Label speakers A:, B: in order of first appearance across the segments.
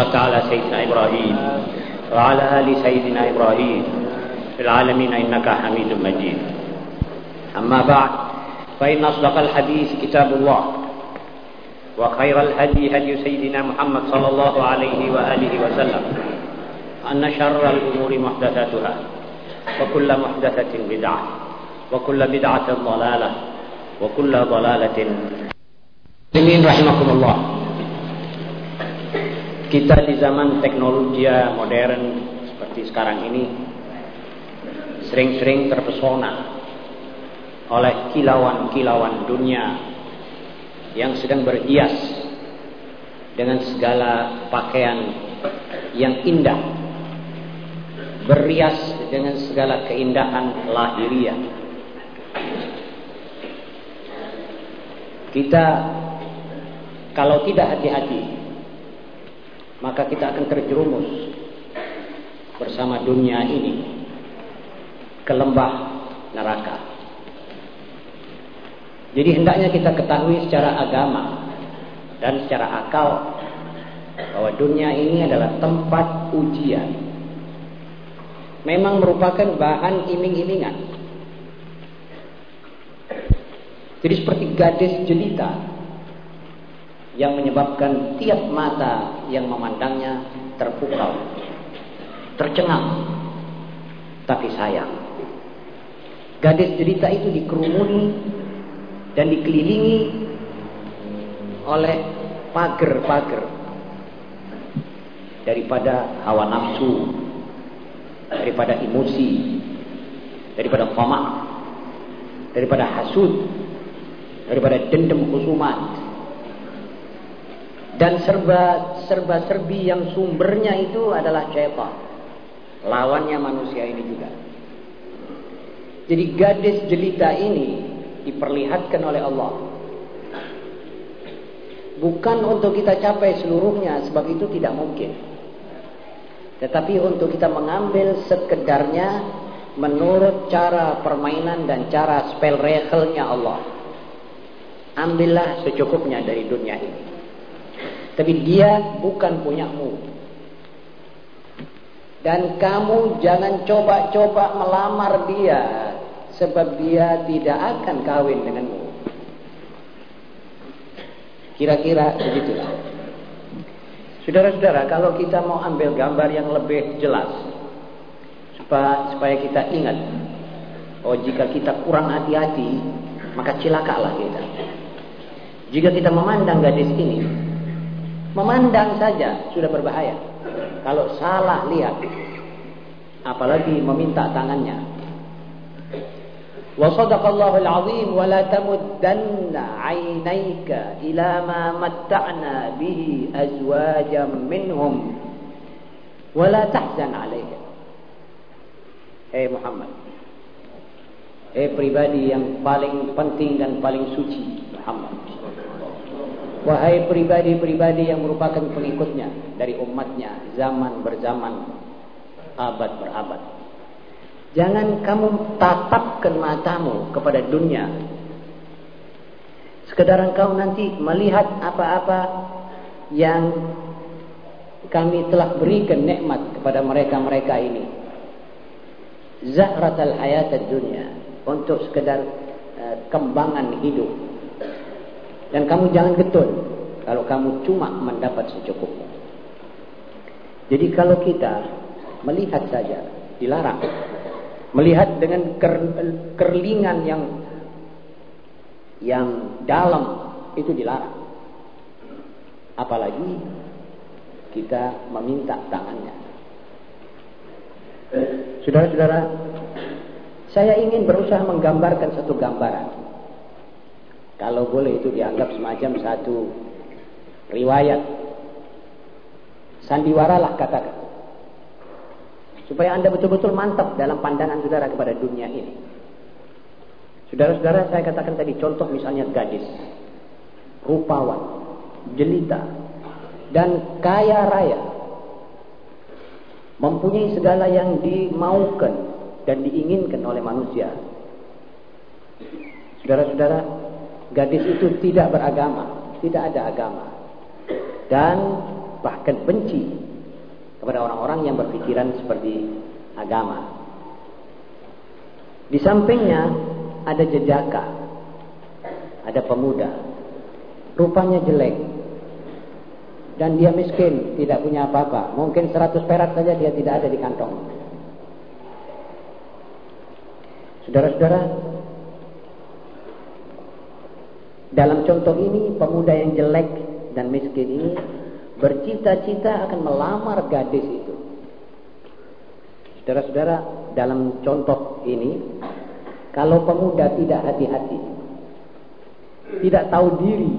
A: صلى على سيدنا إبراهيم وعلى آل سيدنا إبراهيم في العالمين إنك حميد مجيد أما بعد فإن أصدق الحديث كتاب الله وخير الهدي هدي سيدنا محمد صلى الله عليه وآله وسلم أن شر الأمور محدثاتها وكل محدثة بدعة وكل بدعة ضلالة وكل ضلالة Muslimin rahimakumullah. Kita di zaman teknologi modern seperti sekarang ini sering-sering terpesona oleh kilauan-kilauan dunia yang sedang berhias dengan segala pakaian yang indah berhias dengan segala keindahan lahiriah. Kita kalau tidak hati-hati, maka kita akan terjerumus bersama dunia ini ke lembah neraka. Jadi hendaknya kita ketahui secara agama dan secara akal bahwa dunia ini adalah tempat ujian. Memang merupakan bahan iming-imingan. Jadi seperti gadis jelita yang menyebabkan tiap mata yang memandangnya terpukau, tercengang. Tapi sayang, gadis cerita itu dikerumuni dan dikelilingi oleh pagar-pagar daripada hawa nafsu, daripada emosi, daripada famak, daripada hasud, daripada dendam khusumat, dan serba serba serbi yang sumbernya itu adalah syaitan. Lawannya manusia ini juga. Jadi gadis jelita ini diperlihatkan oleh Allah. Bukan untuk kita capai seluruhnya sebab itu tidak mungkin. Tetapi untuk kita mengambil sekedarnya menurut cara permainan dan cara spell regelnya Allah. Ambillah secukupnya dari dunia ini tapi dia bukan punyamu. Dan kamu jangan coba-coba melamar dia. Sebab dia tidak akan kawin denganmu. Kira-kira begitulah. Saudara-saudara, kalau kita mau ambil gambar yang lebih jelas. Supaya, supaya kita ingat. Oh jika kita kurang hati-hati, maka cilakalah kita. Jika kita memandang gadis ini, Memandang saja sudah berbahaya. Kalau salah lihat, apalagi meminta tangannya. 'alaihim. Hei Muhammad. Hei pribadi yang paling penting dan paling suci Muhammad. Wahai pribadi-pribadi yang merupakan pengikutnya dari umatnya zaman berzaman abad berabad. Jangan kamu tatapkan matamu kepada dunia. Sekedar engkau nanti melihat apa-apa yang kami telah berikan nikmat kepada mereka-mereka ini. Zahratal hayat dunia untuk sekedar uh, kembangan hidup dan kamu jangan getun kalau kamu cuma mendapat secukupnya. Jadi kalau kita melihat saja dilarang. Melihat dengan ker, kerlingan yang yang dalam itu dilarang. Apalagi kita meminta tangannya. Saudara-saudara, saya ingin berusaha menggambarkan satu gambaran kalau boleh itu dianggap semacam satu riwayat. Sandiwara lah katakan. Supaya anda betul-betul mantap dalam pandangan saudara kepada dunia ini. Saudara-saudara saya katakan tadi contoh misalnya gadis. Rupawan. Jelita. Dan kaya raya. Mempunyai segala yang dimaukan dan diinginkan oleh manusia. Saudara-saudara, Gadis itu tidak beragama, tidak ada agama. Dan bahkan benci kepada orang-orang yang berpikiran seperti agama. Di sampingnya ada jejaka, ada pemuda, rupanya jelek, dan dia miskin, tidak punya apa-apa. Mungkin 100 perak saja dia tidak ada di kantong. Saudara-saudara, dalam contoh ini pemuda yang jelek dan miskin ini bercita-cita akan melamar gadis itu. Saudara-saudara, dalam contoh ini, kalau pemuda tidak hati-hati, tidak tahu diri,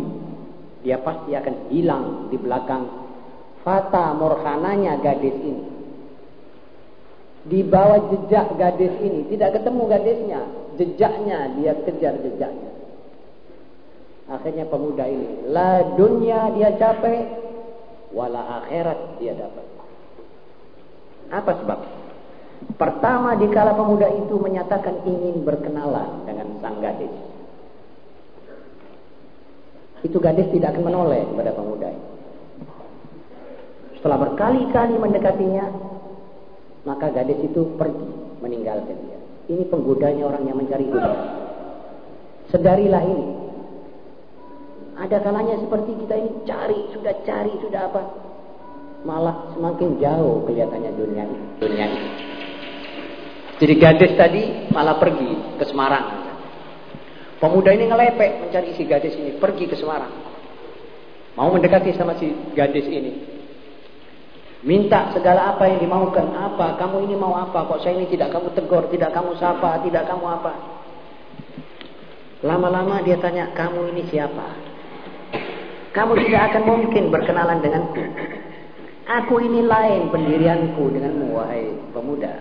A: dia pasti akan hilang di belakang fata morhananya gadis ini. Di bawah jejak gadis ini, tidak ketemu gadisnya, jejaknya dia kejar jejaknya. Akhirnya pemuda ini, la dunia dia capek, wala akhirat dia dapat. Apa sebab? Pertama dikala pemuda itu menyatakan ingin berkenalan dengan sang gadis. Itu gadis tidak akan menoleh kepada pemuda itu. Setelah berkali-kali mendekatinya, maka gadis itu pergi meninggalkan dia. Ini penggodanya orang yang mencari dunia. Sedarilah ini. Ada kalanya seperti kita ini cari, sudah cari, sudah apa. Malah semakin jauh kelihatannya dunia ini. Dunia ini. Jadi gadis tadi malah pergi ke Semarang. Pemuda ini ngelepek mencari si gadis ini, pergi ke Semarang. Mau mendekati sama si gadis ini. Minta segala apa yang dimaukan. Apa? Kamu ini mau apa? Kok saya ini tidak kamu tegur, tidak kamu sapa, tidak kamu apa? Lama-lama dia tanya, kamu ini siapa? Kamu tidak akan mungkin berkenalan denganku. Aku ini lain pendirianku denganmu, wahai pemuda.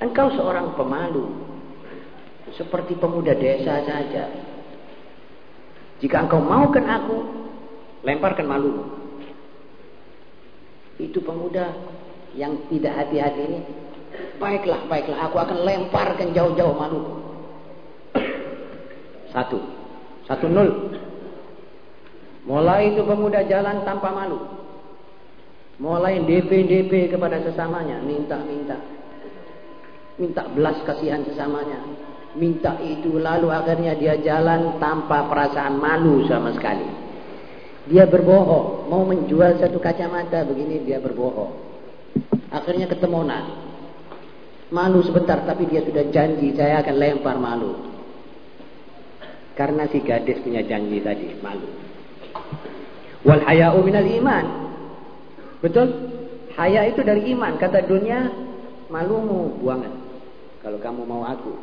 A: Engkau seorang pemalu. Seperti pemuda desa saja. Jika engkau maukan aku, lemparkan malu. Itu pemuda yang tidak hati-hati ini. Baiklah, baiklah. Aku akan lemparkan jauh-jauh malu. Satu. Satu nol. Mulai itu pemuda jalan tanpa malu. Mulai DP-DP kepada sesamanya. Minta-minta. Minta belas kasihan sesamanya. Minta itu lalu akhirnya dia jalan tanpa perasaan malu sama sekali. Dia berbohong mau menjual satu kacamata begini dia berbohong. Akhirnya ketemuan malu sebentar tapi dia sudah janji saya akan lempar malu. Karena si gadis punya janji tadi malu wal haya'u minal iman betul haya itu dari iman kata dunia malumu buangan kalau kamu mau aku.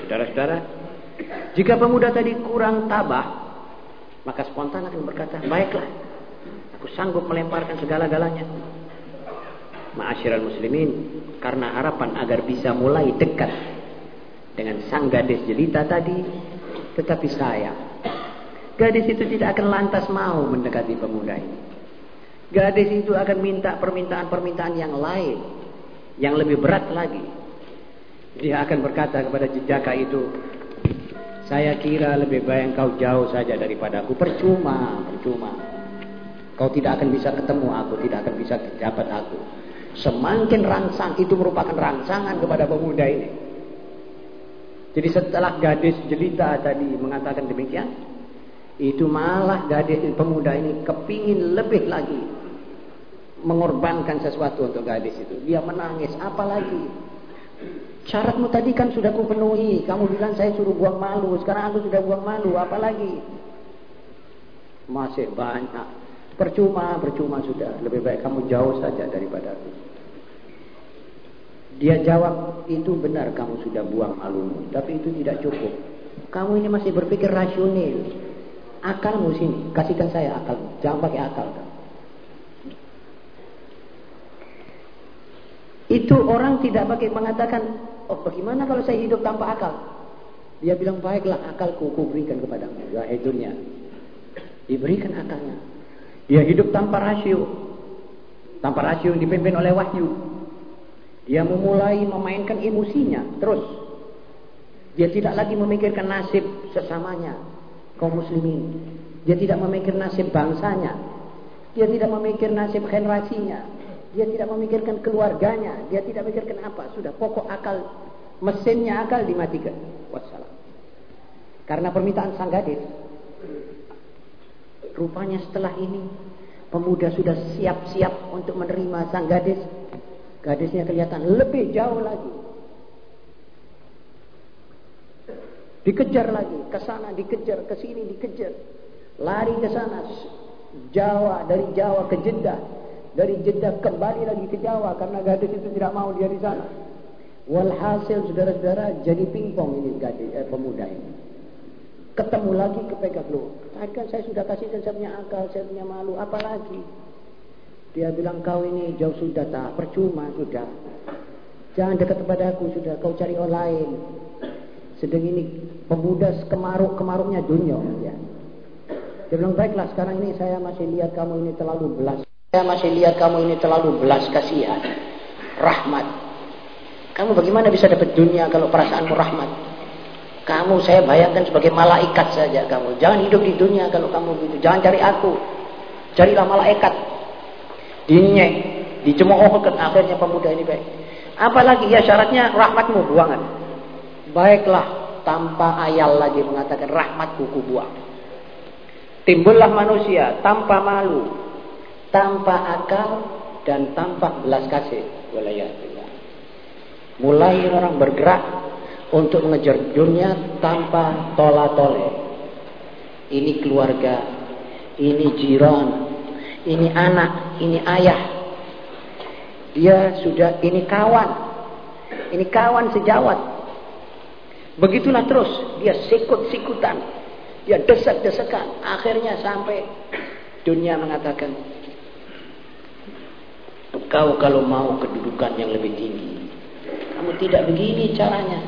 A: Saudara-saudara, jika pemuda tadi kurang tabah, maka spontan akan berkata, baiklah, aku sanggup melemparkan segala-galanya. Ma'asyiral muslimin, karena harapan agar bisa mulai dekat dengan sang gadis jelita tadi, tetapi saya, gadis itu tidak akan lantas mau mendekati pemuda ini. Gadis itu akan minta permintaan-permintaan yang lain yang lebih berat lagi. Dia akan berkata kepada jejaka itu, saya kira lebih baik kau jauh saja daripada aku. Percuma, percuma. Kau tidak akan bisa ketemu aku, tidak akan bisa dapat aku. Semakin rangsang itu merupakan rangsangan kepada pemuda ini. Jadi setelah gadis jelita tadi mengatakan demikian, itu malah gadis pemuda ini kepingin lebih lagi mengorbankan sesuatu untuk gadis itu. Dia menangis, apalagi syaratmu tadi kan sudah kupenuhi. Kamu bilang saya suruh buang malu, sekarang aku sudah buang malu, apalagi? Masih banyak. Percuma, percuma sudah. Lebih baik kamu jauh saja daripada aku. Dia jawab, itu benar kamu sudah buang malumu. Tapi itu tidak cukup. Kamu ini masih berpikir rasional. Akalmu sini, kasihkan saya akal. Jangan pakai akal. Itu orang tidak pakai mengatakan, oh bagaimana kalau saya hidup tanpa akal? Dia bilang, baiklah akalku ku berikan kepadamu. Ya dunia. Diberikan akalnya. Dia hidup tanpa rasio. Tanpa rasio yang dipimpin oleh wahyu. Dia memulai memainkan emosinya. Terus. Dia tidak lagi memikirkan nasib sesamanya. Kaum muslimin. Dia tidak memikir nasib bangsanya. Dia tidak memikir nasib generasinya. Dia tidak memikirkan keluarganya. Dia tidak memikirkan apa. Sudah pokok akal, mesinnya akal dimatikan. Wassalam. Karena permintaan sang gadis. Rupanya setelah ini pemuda sudah siap-siap untuk menerima sang gadis. Gadisnya kelihatan lebih jauh lagi. Dikejar lagi, ke sana dikejar, ke sini dikejar. Lari ke sana. Jawa, dari Jawa ke Jeddah. Dari Jeddah kembali lagi ke Jawa karena gadis itu tidak mau dia di sana. Walhasil saudara-saudara jadi pingpong ini gadis eh, pemuda ini. Ketemu lagi kepegang lu. Tadi kan saya sudah kasih saya punya akal, saya punya malu, apalagi? Dia bilang kau ini jauh sudah tak percuma sudah. Jangan dekat kepada aku sudah, kau cari orang lain. Sedang ini pemuda kemaruk-kemaruknya dunia. Ya. Dia bilang, baiklah sekarang ini saya masih lihat kamu ini terlalu belas. Saya masih lihat kamu ini terlalu belas kasihan. Rahmat. Kamu bagaimana bisa dapat dunia kalau perasaanmu rahmat? Kamu saya bayangkan sebagai malaikat saja kamu. Jangan hidup di dunia kalau kamu begitu. Jangan cari aku. Carilah malaikat. Dinyek. Dicemoohkan akhirnya pemuda ini baik. Apalagi ya syaratnya rahmatmu buangan. Baiklah tanpa ayal lagi mengatakan rahmatku ku buang. Timbullah manusia tanpa malu, tanpa akal dan tanpa belas kasih. Mulai orang bergerak untuk mengejar dunia tanpa tola tole. Ini keluarga, ini jiran, ini anak, ini ayah. Dia sudah ini kawan, ini kawan sejawat, Begitulah terus dia sikut-sikutan, dia desak-desakan, akhirnya sampai dunia mengatakan, kau kalau mau kedudukan yang lebih tinggi, kamu tidak begini caranya.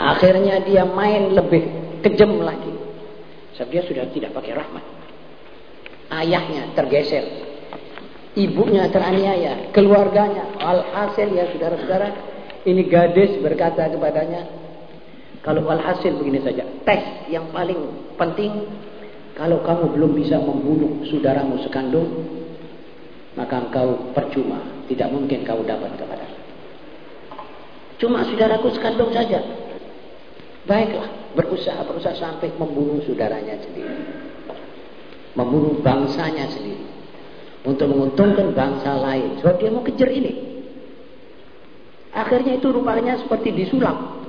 A: Akhirnya dia main lebih kejam lagi. Sebab dia sudah tidak pakai rahmat. Ayahnya tergeser. Ibunya teraniaya. Keluarganya. Alhasil ya saudara-saudara. Ini gadis berkata kepadanya. Kalau walhasil begini saja, tes yang paling penting kalau kamu belum bisa membunuh saudaramu sekandung, maka engkau percuma, tidak mungkin kau dapat kepada. Cuma saudaraku sekandung saja. Baiklah, berusaha berusaha sampai membunuh saudaranya sendiri. Membunuh bangsanya sendiri. Untuk menguntungkan bangsa lain. Sebab dia mau kejar ini. Akhirnya itu rupanya seperti disulap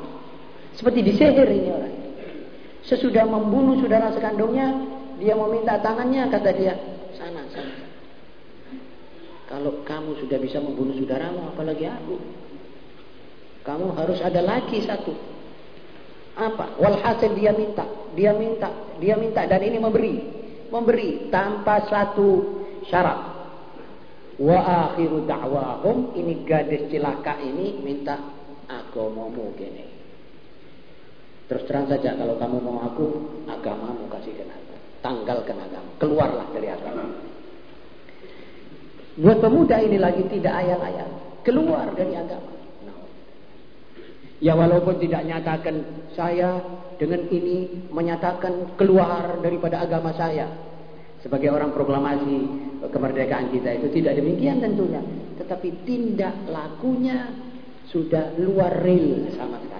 A: seperti disihir ini orang. Sesudah membunuh saudara sekandungnya, dia meminta tangannya, kata dia, sana, sana. Kalau kamu sudah bisa membunuh saudaramu, apalagi aku. Kamu harus ada lagi satu. Apa? Walhasil dia minta, dia minta, dia minta dan ini memberi, memberi tanpa satu syarat. Wa akhiru da'wahum ini gadis cilaka ini minta agamamu gini. Terus terang saja kalau kamu mau aku, agamamu kasihkan aku. Tanggalkan agama. Keluarlah dari agama. Buat pemuda ini lagi tidak ayal-ayal. Keluar dari agama. Ya walaupun tidak nyatakan saya dengan ini menyatakan keluar daripada agama saya. Sebagai orang proklamasi kemerdekaan kita itu tidak demikian tentunya. Tetapi tindak lakunya sudah luar real sama sekali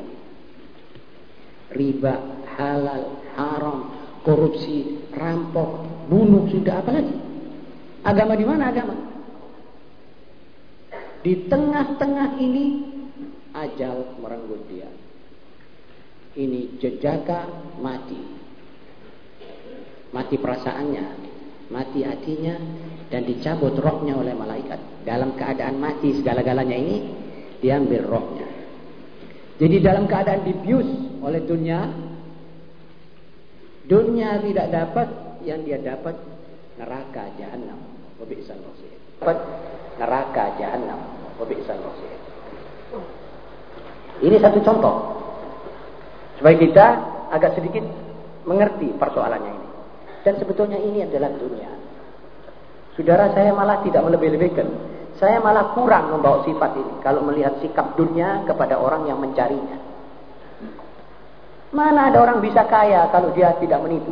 A: riba, halal, haram, korupsi, rampok, bunuh sudah apa lagi? Agama di mana agama? Di tengah-tengah ini ajal merenggut dia. Ini jejaka mati. Mati perasaannya, mati hatinya dan dicabut rohnya oleh malaikat. Dalam keadaan mati segala-galanya ini diambil rohnya. Jadi dalam keadaan dibius oleh dunia, dunia tidak dapat yang dia dapat neraka jahanam. Wabi'sal masih. Dapat neraka jahanam. Wabi'sal masih. Ini satu contoh. Supaya kita agak sedikit mengerti persoalannya ini. Dan sebetulnya ini adalah dunia. Saudara saya malah tidak melebih-lebihkan saya malah kurang membawa sifat ini kalau melihat sikap dunia kepada orang yang mencarinya. Mana ada orang bisa kaya kalau dia tidak menipu?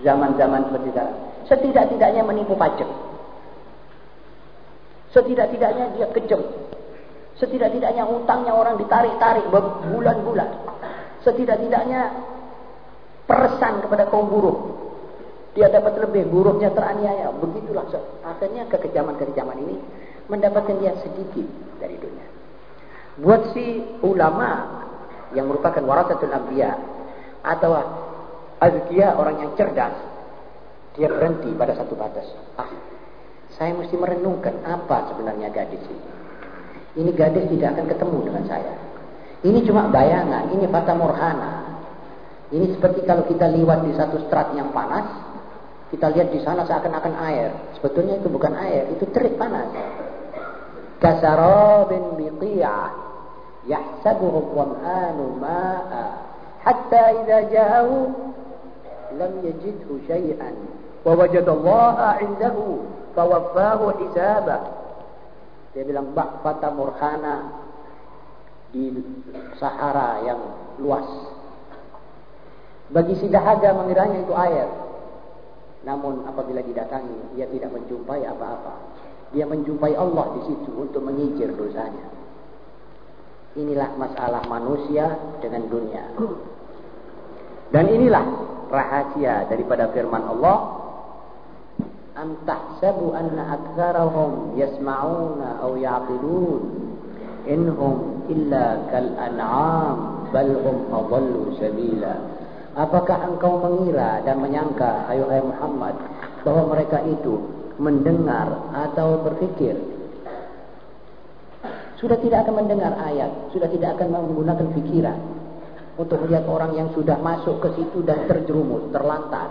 A: Zaman-zaman seperti sekarang. Setidak-tidaknya menipu pajak. Setidak-tidaknya dia kejam. Setidak-tidaknya utangnya orang ditarik-tarik berbulan-bulan. Setidak-tidaknya peresan kepada kaum buruh. Dia dapat lebih, buruhnya teraniaya. Begitulah akhirnya kekejaman-kekejaman ini mendapatkan dia sedikit dari dunia. Buat si ulama yang merupakan warasatul anbiya atau azkiya orang yang cerdas, dia berhenti pada satu batas. Ah, saya mesti merenungkan apa sebenarnya gadis ini. Ini gadis tidak akan ketemu dengan saya. Ini cuma bayangan, ini fata morhana. Ini seperti kalau kita liwat di satu strat yang panas, kita lihat di sana seakan-akan air. Sebetulnya itu bukan air, itu terik panas. Kasarabin biqiyah yahsabuhu dham'anu ma'a hatta idza ja'ahu lam yajidhu syai'an wa wajada Allah 'indahu fawaffahu hisabah. Dia bilang bak fata murhana di Sahara yang luas. Bagi si dahaga mengiranya itu air. Namun apabila didatangi, ia tidak menjumpai apa-apa. Dia menjumpai Allah di situ untuk mengijir dosanya. Inilah masalah manusia dengan dunia. Dan inilah rahasia daripada firman Allah. Am tahsabu anna yasma'una aw ya'qilun inhum illa kal an'am bal sabila. Apakah engkau mengira dan menyangka, ayo hai Muhammad, bahwa mereka itu mendengar atau berpikir? Sudah tidak akan mendengar ayat, sudah tidak akan menggunakan pikiran untuk melihat orang yang sudah masuk ke situ dan terjerumus, terlantar.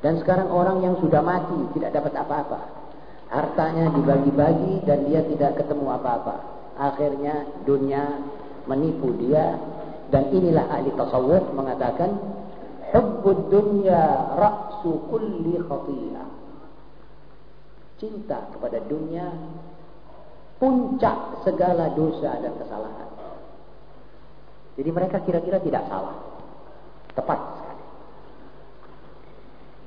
A: Dan sekarang orang yang sudah mati tidak dapat apa-apa. Hartanya dibagi-bagi dan dia tidak ketemu apa-apa. Akhirnya dunia menipu dia dan inilah ahli tasawuf mengatakan hubbud dunya ra'su kulli khatiyah. Cinta kepada dunia puncak segala dosa dan kesalahan. Jadi mereka kira-kira tidak salah. Tepat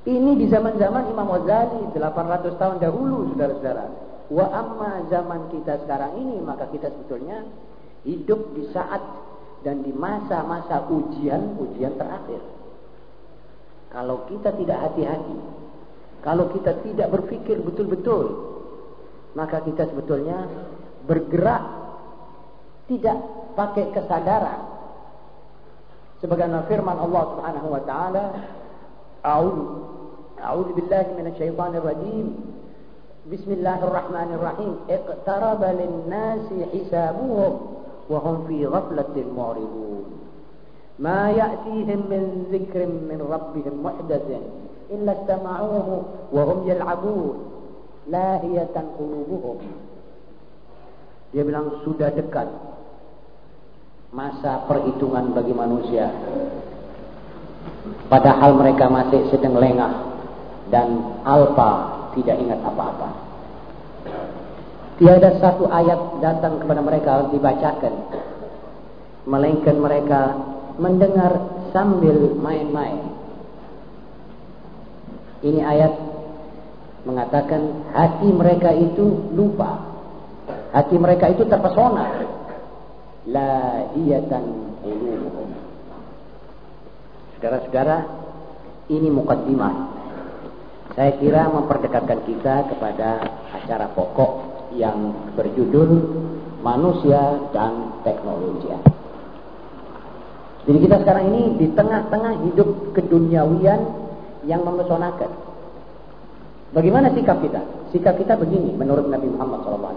A: ini di zaman-zaman Imam Ghazali 800 tahun dahulu saudara-saudara. Wa amma zaman kita sekarang ini maka kita sebetulnya hidup di saat dan di masa-masa ujian-ujian terakhir. Kalau kita tidak hati-hati, kalau kita tidak berpikir betul-betul, maka kita sebetulnya bergerak tidak pakai kesadaran. Sebagaimana firman Allah Subhanahu wa taala, "A'udzu a'udzu billahi minasyaitonir rajim." Bismillahirrahmanirrahim. Iqtaraba lin-nasi hisabuhum الرحيم اقترب للناس حسابهم وهم في غفلة معرضون ما يأتيهم من ذكر من ربهم محدث إلا استمعوه وهم يلعبون لاهية قلوبهم Dia bilang sudah dekat masa perhitungan bagi manusia. Padahal mereka masih sedang lengah dan alfa tidak ingat apa-apa. Tiada satu ayat datang kepada mereka dibacakan. Melainkan mereka mendengar sambil main-main. Ini ayat mengatakan hati mereka itu lupa. Hati mereka itu terpesona. La hiyatan Saudara-saudara, ini mukaddimah saya kira memperdekatkan kita kepada acara pokok yang berjudul Manusia dan Teknologi. Jadi kita sekarang ini di tengah-tengah hidup keduniawian yang memesonakan. Bagaimana sikap kita? Sikap kita begini menurut Nabi Muhammad SAW.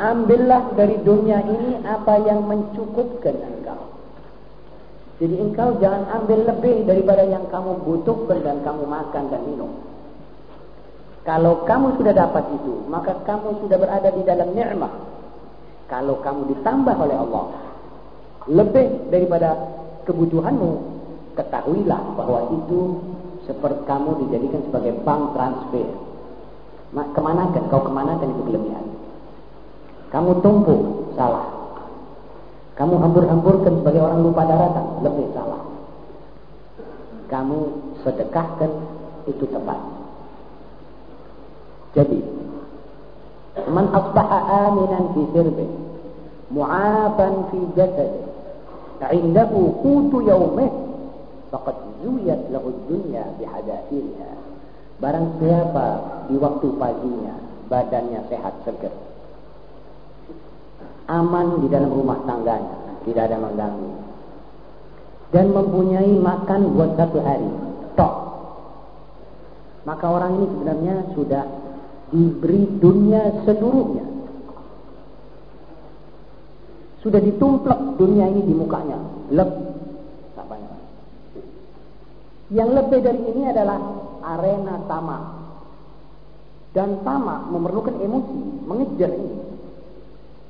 A: Ambillah dari dunia ini apa yang mencukupkan engkau. Jadi engkau jangan ambil lebih daripada yang kamu butuhkan dan kamu makan dan minum. Kalau kamu sudah dapat itu, maka kamu sudah berada di dalam nikmat. Kalau kamu ditambah oleh Allah lebih daripada kebutuhanmu, ketahuilah bahwa itu seperti kamu dijadikan sebagai bank transfer. Ke mana kan? Kau ke mana kan itu kelebihan? Kamu tumpuk, salah. Kamu hambur-hamburkan sebagai orang lupa daratan, lebih salah. Kamu sedekahkan, itu tepat. Jadi, Man asbaha aminan fi sirbi, mu'afan fi jasad, indahu qutu yawmih, faqad zuyat lahu dunya bihadafiriha. Barang siapa di waktu paginya badannya sehat segar, aman di dalam rumah tangganya, tidak ada mengganggu, dan mempunyai makan buat satu hari, tok. Maka orang ini sebenarnya sudah diberi dunia seluruhnya. Sudah ditumplek dunia ini di mukanya. Banyak. Yang lebih dari ini adalah arena tamak. Dan tamak memerlukan emosi, mengejar ini.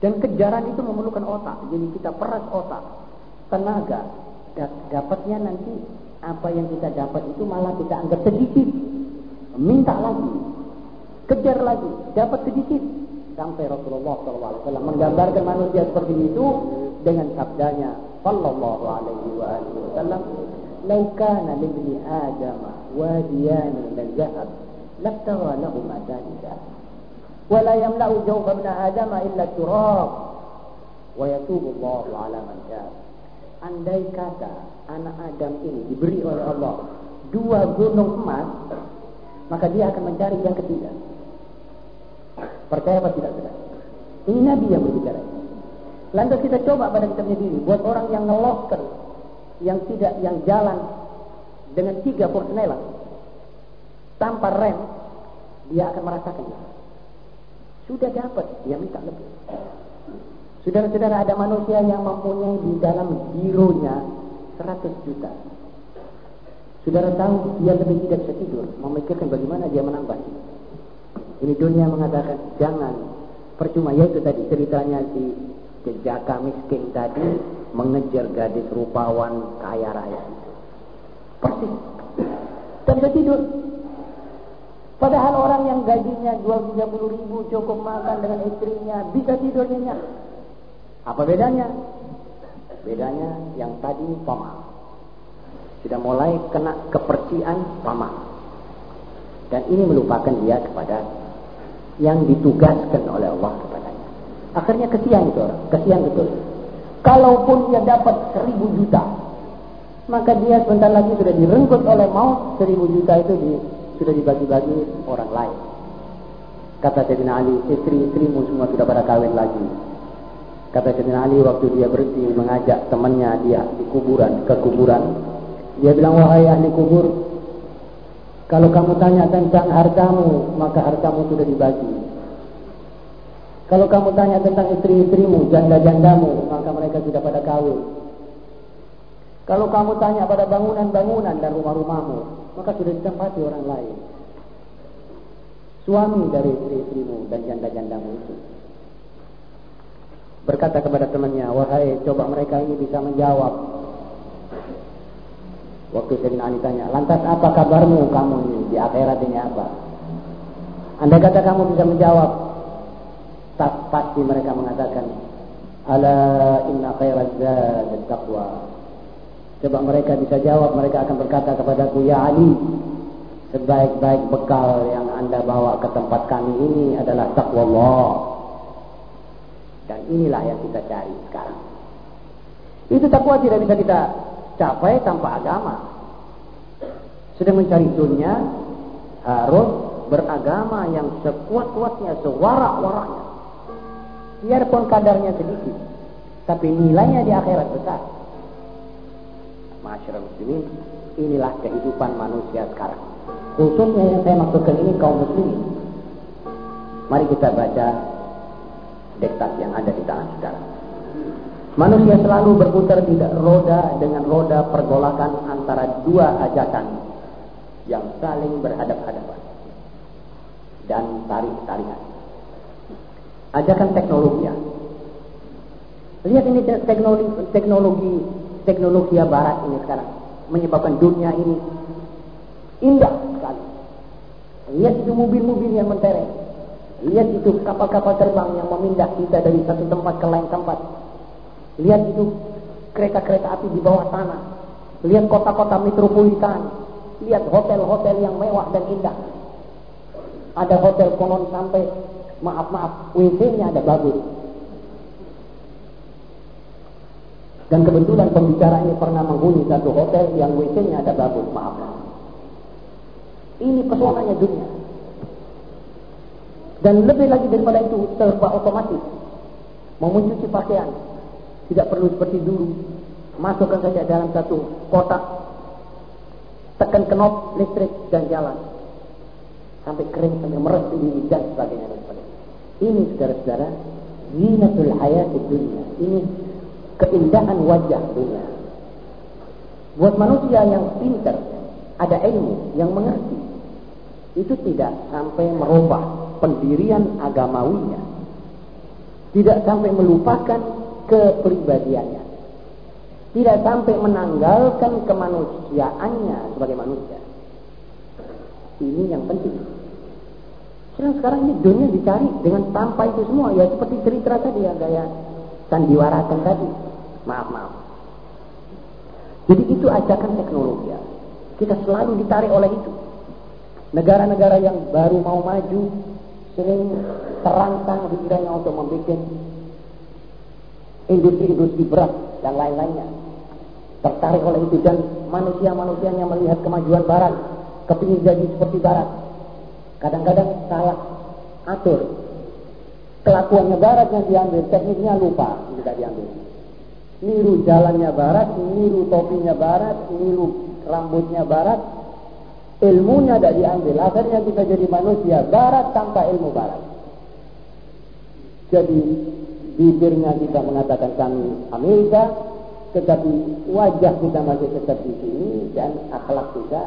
A: Dan kejaran itu memerlukan otak. Jadi kita peras otak, tenaga. Dapatnya nanti apa yang kita dapat itu malah kita anggap sedikit. Minta lagi, kejar lagi, dapat sedikit. Sampai Rasulullah SAW menggambarkan manusia seperti itu dengan sabdanya, Sallallahu alaihi wa alihi wasallam, "Lau kana libni Adam wadiyan min zahab, labtagha lahu ma dalika. Yamla'u jawfa ibn Adam illa turab. Wa yatubu Allah ala man syaa." Andai kata anak Adam ini diberi oleh Allah dua gunung emas, maka dia akan mencari yang ketiga. Percaya apa tidak sudah? Ini Nabi yang berbicara. Lantas kita coba pada kita sendiri. Buat orang yang ngeloskan. Yang tidak, yang jalan. Dengan tiga porsenela. Tanpa rem. Dia akan merasakannya. Sudah dapat. Dia minta lebih. Saudara-saudara ada manusia yang mempunyai di dalam gironya 100 juta. Saudara tahu dia lebih tidak bisa tidur. Memikirkan bagaimana dia menambah. Ini dunia mengatakan jangan percuma ya itu tadi ceritanya si jejaka miskin tadi mengejar gadis rupawan kaya raya. Persis. Tak bisa tidur. Padahal orang yang gajinya 230 ribu cukup makan dengan istrinya bisa tidur nyenyak. Apa bedanya? Bedanya yang tadi pamah. Sudah mulai kena kepercian pamah. Dan ini melupakan dia kepada yang ditugaskan oleh Allah kepadanya. Akhirnya kesian itu orang, kesian betul. Kalaupun dia dapat seribu juta, maka dia sebentar lagi sudah direnggut oleh maut seribu juta itu di, sudah dibagi-bagi orang lain. Kata Sayyidina Ali, istri-istrimu semua sudah pada kawin lagi. Kata Sayyidina Ali waktu dia berhenti mengajak temannya dia di kuburan, ke kuburan. Dia bilang, wahai ahli kubur, kalau kamu tanya tentang hartamu, maka hartamu sudah dibagi. Kalau kamu tanya tentang istri-istrimu, janda-jandamu, maka mereka sudah pada kawin. Kalau kamu tanya pada bangunan-bangunan dan rumah-rumahmu, maka sudah ditempati orang lain. Suami dari istri-istrimu dan janda-jandamu itu. Berkata kepada temannya, wahai coba mereka ini bisa menjawab Waktu Sayyidina Ali tanya, lantas apa kabarmu kamu ini di akhirat ini apa? Anda kata kamu bisa menjawab, tak pasti mereka mengatakan, ala inna khairaz zad taqwa. Coba mereka bisa jawab, mereka akan berkata kepadaku, ya Ali, sebaik-baik bekal yang anda bawa ke tempat kami ini adalah takwa Allah. Dan inilah yang kita cari sekarang. Itu takwa tidak bisa kita capai tanpa agama. Sedang mencari dunia harus beragama yang sekuat-kuatnya, sewarak-waraknya. Biarpun kadarnya sedikit, tapi nilainya di akhirat besar. Masyarakat muslimin, inilah kehidupan manusia sekarang. Khususnya yang saya maksudkan ini kaum muslimin. Mari kita baca diktat yang ada di tangan saudara. Manusia selalu berputar di roda dengan roda pergolakan antara dua ajakan yang saling berhadap-hadapan dan tarik-tarikan. Ajakan teknologi. Ya. Lihat ini teknologi teknologi teknologi barat ini sekarang menyebabkan dunia ini indah sekali. Lihat itu mobil-mobil yang mentereng. Lihat itu kapal-kapal terbang yang memindah kita dari satu tempat ke lain tempat Lihat itu kereta-kereta api di bawah tanah. Lihat kota-kota metropolitan. Lihat hotel-hotel yang mewah dan indah. Ada hotel konon sampai maaf-maaf WC-nya ada bagus. Dan kebetulan pembicara ini pernah menghuni satu hotel yang WC-nya ada bagus, maaf. Ini pesonanya dunia. Dan lebih lagi daripada itu serba otomatis. Mau mencuci pakaian. Tidak perlu seperti dulu. Masukkan saja dalam satu kotak. Tekan knop listrik dan jalan. Sampai kering, sampai meres ini dan sebagainya. Dan sebagainya. Ini saudara-saudara. Zinatul hayat dunia. Ini keindahan wajah dunia. Buat manusia yang pintar, ada ilmu, yang mengerti. Itu tidak sampai merubah pendirian agamawinya. Tidak sampai melupakan kepribadiannya. Tidak sampai menanggalkan kemanusiaannya sebagai manusia. Ini yang penting. Sekarang sekarang ini dunia dicari dengan tanpa itu semua. Ya seperti cerita tadi ya gaya sandiwarakan tadi. Maaf, maaf. Jadi itu ajakan teknologi. Ya. Kita selalu ditarik oleh itu. Negara-negara yang baru mau maju sering terangsang pikirannya untuk membuat industri-industri berat dan lain-lainnya. Tertarik oleh itu dan manusia-manusia yang melihat kemajuan barat, kepingin jadi seperti barat. Kadang-kadang salah atur. Kelakuannya barat yang diambil, tekniknya lupa, tidak diambil. Niru jalannya barat, niru topinya barat, niru rambutnya barat, ilmunya tidak diambil. Akhirnya kita jadi manusia barat tanpa ilmu barat. Jadi bibirnya kita mengatakan kami Amerika, tetapi wajah kita masih tetap di sini dan akhlak kita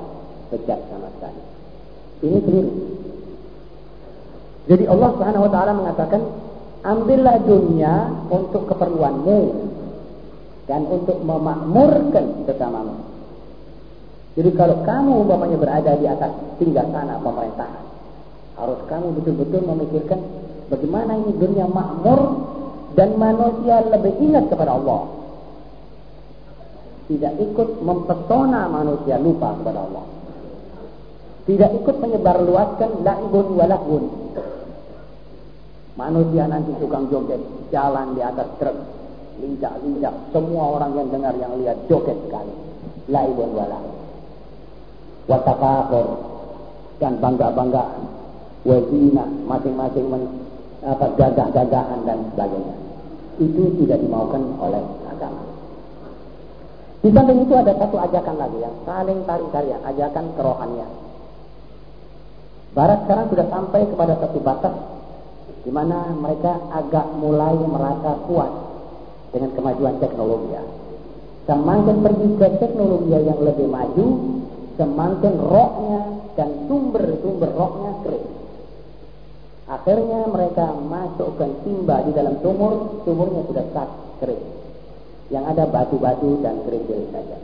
A: bejat sama sekali. Ini keliru. Jadi Allah Subhanahu wa taala mengatakan, ambillah dunia untuk keperluanmu dan untuk memakmurkan sesamamu. Jadi kalau kamu umpamanya berada di atas tinggal sana pemerintahan, harus kamu betul-betul memikirkan bagaimana ini dunia makmur dan manusia lebih ingat kepada Allah. Tidak ikut mempesona manusia lupa kepada Allah. Tidak ikut menyebarluaskan la'ibun walahun. Manusia nanti tukang joget, jalan di atas truk, lincah-lincah. Semua orang yang dengar yang lihat joget sekali. La'ibun walahun watakakur dan bangga-banggaan wazina masing-masing apa gagah-gagahan dan sebagainya itu tidak dimaukan oleh agama di samping itu ada satu ajakan lagi yang saling tarik-tarian ajakan kerohanian Barat sekarang sudah sampai kepada satu batas di mana mereka agak mulai merasa kuat dengan kemajuan teknologi. Semakin pergi ke teknologi yang lebih maju, semakin rohnya dan sumber-sumber rohnya kering. Akhirnya mereka masukkan timba di dalam sumur, sumurnya sudah sak kering. Yang ada batu-batu dan kerikil saja.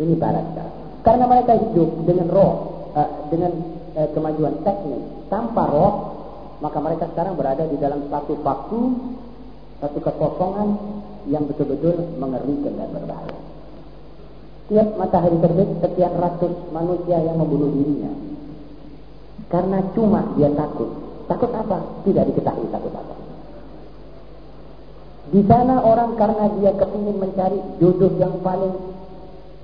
A: Ini barat Karena mereka hidup dengan roh, uh, dengan uh, kemajuan teknik, tanpa roh, maka mereka sekarang berada di dalam satu vakum, satu kekosongan yang betul-betul mengerikan dan berbahaya. Tiap matahari terbit, sekian ratus manusia yang membunuh dirinya. Karena cuma dia takut. Takut apa? Tidak diketahui takut apa. Di sana orang karena dia kepingin mencari jodoh yang paling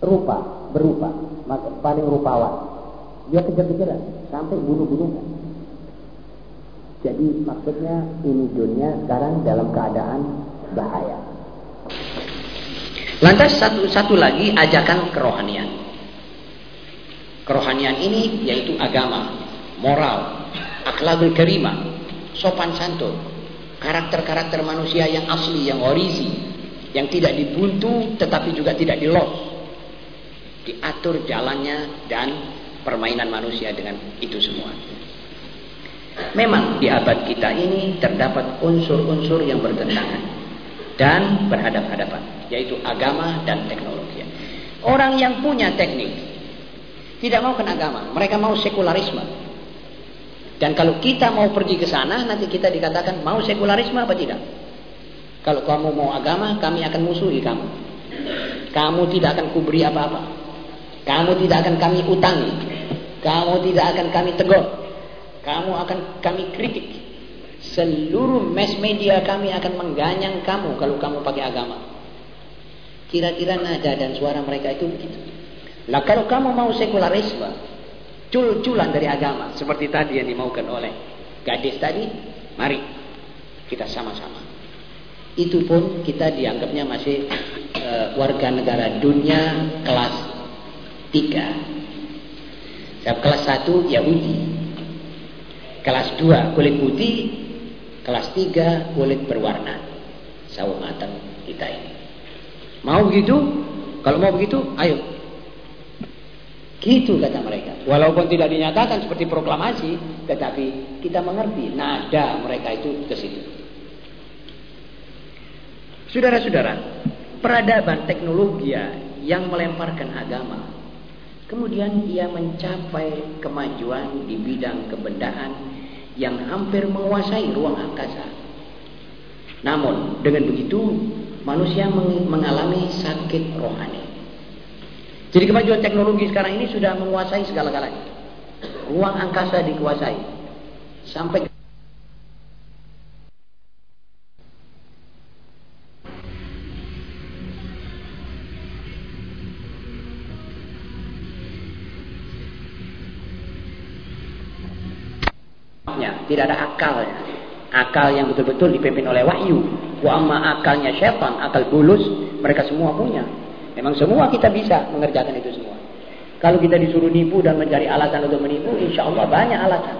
A: rupa, berupa, paling rupawan. Dia kejar-kejaran sampai bunuh-bunuhan. Jadi maksudnya ini dunia sekarang dalam keadaan bahaya.
B: Lantas satu, satu lagi ajakan kerohanian. Kerohanian ini yaitu agama, moral, akhlakul karimah, sopan santun, karakter-karakter manusia yang asli, yang orisi, yang tidak dibuntu tetapi juga tidak dilos. Diatur jalannya dan permainan manusia dengan itu semua. Memang di abad kita ini terdapat unsur-unsur yang bertentangan dan berhadap-hadapan yaitu agama dan teknologi. Orang yang punya teknik tidak mau kena agama, mereka mau sekularisme. Dan kalau kita mau pergi ke sana, nanti kita dikatakan mau sekularisme apa tidak? Kalau kamu mau agama, kami akan musuhi kamu. Kamu tidak akan kuberi apa-apa. Kamu tidak akan kami utangi. Kamu tidak akan kami tegur.
A: Kamu akan kami kritik. Seluruh mass media kami akan mengganyang kamu kalau kamu pakai agama. Kira-kira nada dan suara mereka itu begitu. Lah kalau kamu mau sekularisme, cul-culan dari agama seperti tadi yang dimaukan oleh gadis tadi, mari kita sama-sama. Itu pun kita dianggapnya masih e, warga negara dunia kelas 3. Kelas 1 Yahudi. Kelas 2 kulit putih, kelas 3 kulit berwarna. Sawo matang kita ini. Mau begitu? Kalau mau begitu, ayo. Gitu kata mereka. Walaupun tidak dinyatakan seperti proklamasi, tetapi kita mengerti nada mereka itu ke situ. Saudara-saudara, peradaban teknologi yang melemparkan agama, kemudian ia mencapai kemajuan di bidang kebendaan yang hampir menguasai ruang angkasa. Namun, dengan begitu, manusia mengalami sakit rohani. Jadi kemajuan teknologi sekarang ini sudah menguasai segala-galanya. Ruang angkasa dikuasai. Sampai tidak ada akalnya. Akal yang betul-betul dipimpin oleh wahyu. Wa amma akalnya syaitan, akal bulus, mereka semua punya. Memang semua kita bisa mengerjakan itu semua. Kalau kita disuruh nipu dan mencari alasan untuk menipu, insya Allah banyak alasan.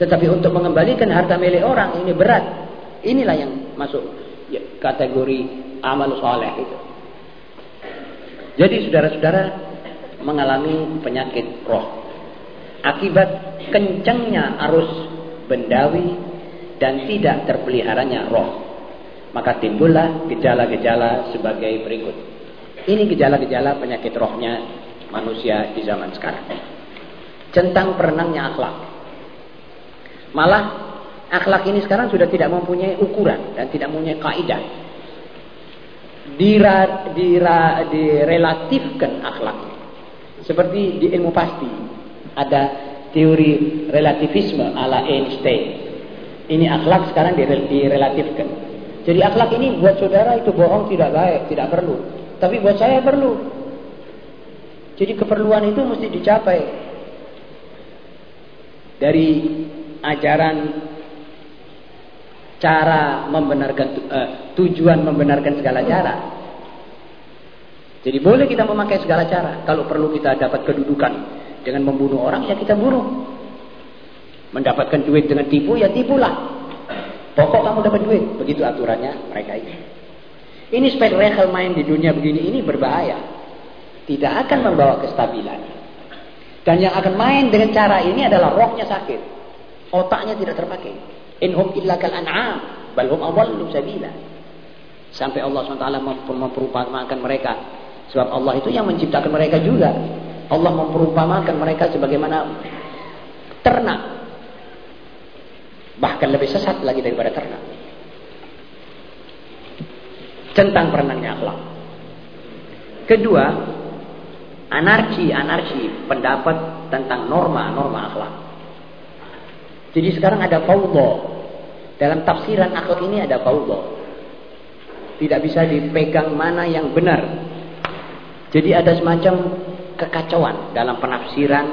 A: Tetapi untuk mengembalikan harta milik orang ini berat. Inilah yang masuk ya, kategori amal soleh itu. Jadi saudara-saudara mengalami penyakit roh. Akibat kencangnya arus bendawi dan tidak terpeliharanya roh. Maka timbullah gejala-gejala sebagai berikut. Ini gejala-gejala penyakit rohnya manusia di zaman sekarang. Centang perenangnya akhlak. Malah akhlak ini sekarang sudah tidak mempunyai ukuran dan tidak mempunyai kaidah. Dira, dira, direlatifkan akhlak. Seperti di ilmu pasti ada teori relativisme ala Einstein. Ini akhlak sekarang direlatifkan. Jadi akhlak ini buat saudara itu bohong tidak baik, tidak perlu. Tapi buat saya perlu. Jadi keperluan itu mesti dicapai. Dari ajaran cara membenarkan uh, tujuan membenarkan segala cara. Jadi boleh kita memakai segala cara. Kalau perlu kita dapat kedudukan dengan membunuh orang ya kita bunuh. Mendapatkan duit dengan tipu ya tipulah. Pokok kamu dapat duit, begitu aturannya mereka ini. Ini spektakel main di dunia begini ini berbahaya. Tidak akan membawa kestabilan. Dan yang akan main dengan cara ini adalah rohnya sakit. Otaknya tidak terpakai. Inhum illa kal an'am. Balhum awallu sabila. Sampai Allah SWT memperumpamakan mereka. Sebab Allah itu yang menciptakan mereka juga. Allah memperumpamakan mereka sebagaimana ternak. Bahkan lebih sesat lagi daripada ternak tentang perenangnya akhlak. Kedua, anarki-anarki pendapat tentang norma-norma akhlak. Jadi sekarang ada faudo. Dalam tafsiran akhlak ini ada faudo. Tidak bisa dipegang mana yang benar. Jadi ada semacam kekacauan dalam penafsiran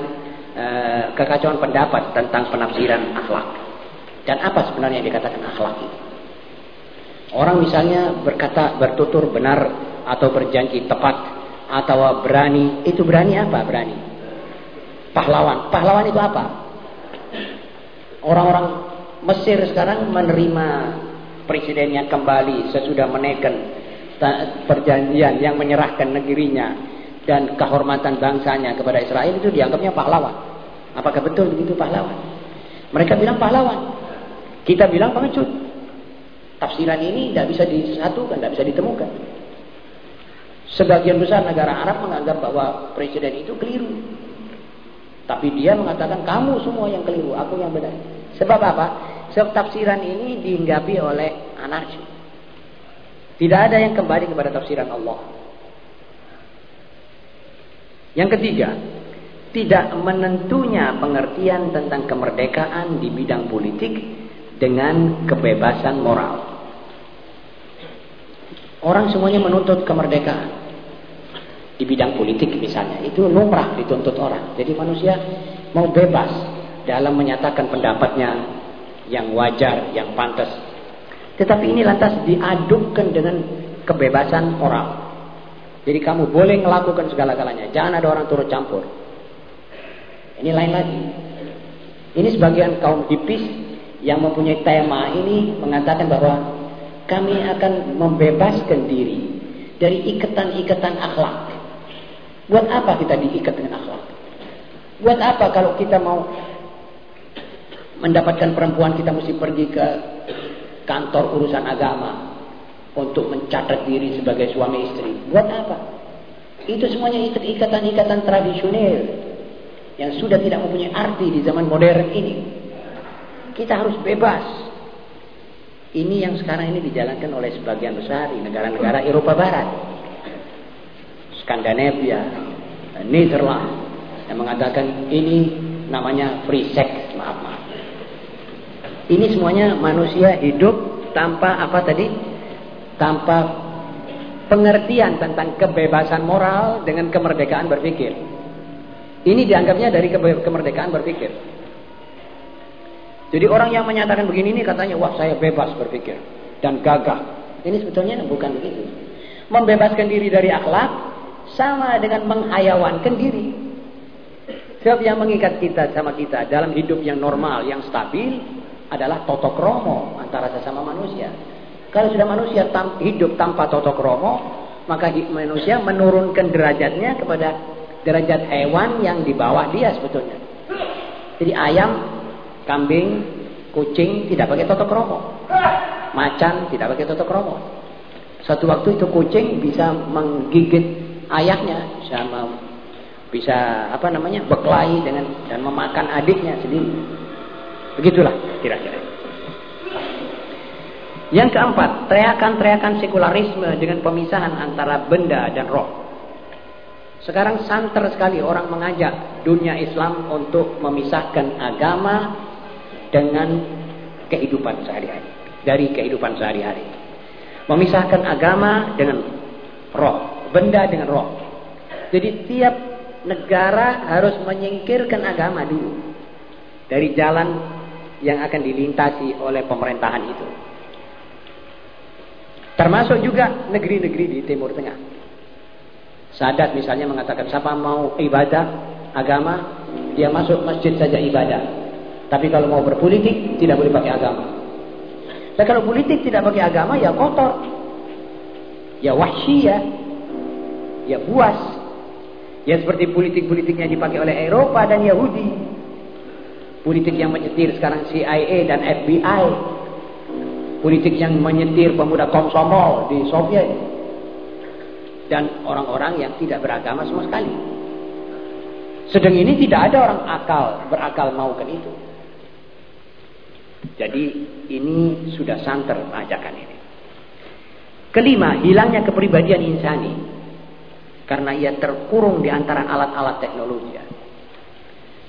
A: eh, kekacauan pendapat tentang penafsiran akhlak. Dan apa sebenarnya yang dikatakan akhlak itu? Orang misalnya berkata bertutur benar atau berjanji tepat atau berani, itu berani apa? Berani. Pahlawan. Pahlawan itu apa? Orang-orang Mesir sekarang menerima presidennya kembali sesudah menekan perjanjian yang menyerahkan negerinya dan kehormatan bangsanya kepada Israel itu dianggapnya pahlawan. Apakah betul begitu pahlawan? Mereka bilang pahlawan. Kita bilang pengecut. Tafsiran ini tidak bisa disatukan, tidak bisa ditemukan. Sebagian besar negara Arab menganggap bahwa presiden itu keliru. Tapi dia mengatakan kamu semua yang keliru, aku yang benar. Sebab apa? Sebab tafsiran ini dihinggapi oleh anarki. Tidak ada yang kembali kepada tafsiran Allah. Yang ketiga, tidak menentunya pengertian tentang kemerdekaan di bidang politik dengan kebebasan moral. Orang semuanya menuntut kemerdekaan di bidang politik misalnya. Itu lumrah dituntut orang. Jadi manusia mau bebas dalam menyatakan pendapatnya yang wajar, yang pantas. Tetapi ini lantas diadukkan dengan kebebasan moral. Jadi kamu boleh melakukan segala-galanya. Jangan ada orang turut campur. Ini lain lagi. Ini sebagian kaum hipis yang mempunyai tema ini mengatakan bahwa kami akan membebaskan diri dari ikatan-ikatan akhlak. Buat apa kita diikat dengan akhlak? Buat apa kalau kita mau mendapatkan perempuan kita mesti pergi ke kantor urusan agama untuk mencatat diri sebagai suami istri. Buat apa? Itu semuanya ikatan-ikatan tradisional yang sudah tidak mempunyai arti di zaman modern ini. Kita harus bebas. Ini yang sekarang ini dijalankan oleh sebagian besar di negara-negara Eropa Barat. Skandinavia, Netherlands yang mengatakan ini namanya free sex, maaf maaf. Ini semuanya manusia hidup tanpa apa tadi? Tanpa pengertian tentang kebebasan moral dengan kemerdekaan berpikir. Ini dianggapnya dari kemerdekaan berpikir. Jadi orang yang menyatakan begini ini katanya, wah saya bebas berpikir dan gagah. Ini sebetulnya bukan begitu. Membebaskan diri dari akhlak sama dengan menghayawankan diri. Sebab yang mengikat kita sama kita dalam hidup yang normal, yang stabil adalah totok romo antara sesama manusia. Kalau sudah manusia tam, hidup tanpa totok romo, maka manusia menurunkan derajatnya kepada derajat hewan yang di bawah dia sebetulnya. Jadi ayam, kambing, kucing tidak pakai totok romo. Macan tidak pakai totok romo. Satu waktu itu kucing bisa menggigit ayahnya, bisa bisa apa namanya berkelahi dengan dan memakan adiknya sendiri. Begitulah kira-kira. Yang keempat, teriakan-teriakan sekularisme dengan pemisahan antara benda dan roh. Sekarang santer sekali orang mengajak dunia Islam untuk memisahkan agama dengan kehidupan sehari-hari. Dari kehidupan sehari-hari. Memisahkan agama dengan roh. Benda dengan roh. Jadi tiap negara harus menyingkirkan agama dulu. Dari jalan yang akan dilintasi oleh pemerintahan itu. Termasuk juga negeri-negeri di Timur Tengah. Sadat misalnya mengatakan siapa mau ibadah agama dia masuk masjid saja ibadah. Tapi kalau mau berpolitik tidak boleh pakai agama. Dan kalau politik tidak pakai agama ya kotor. Ya wahsy ya. Ya buas. Ya seperti politik-politik yang dipakai oleh Eropa dan Yahudi. Politik yang menyetir sekarang CIA dan FBI. Politik yang menyetir pemuda Komsomol di Soviet dan orang-orang yang tidak beragama sama sekali. Sedang ini tidak ada orang akal berakal maukan itu. Jadi ini sudah santer ajakan ini. Kelima, hilangnya kepribadian insani. Karena ia terkurung di antara alat-alat teknologi.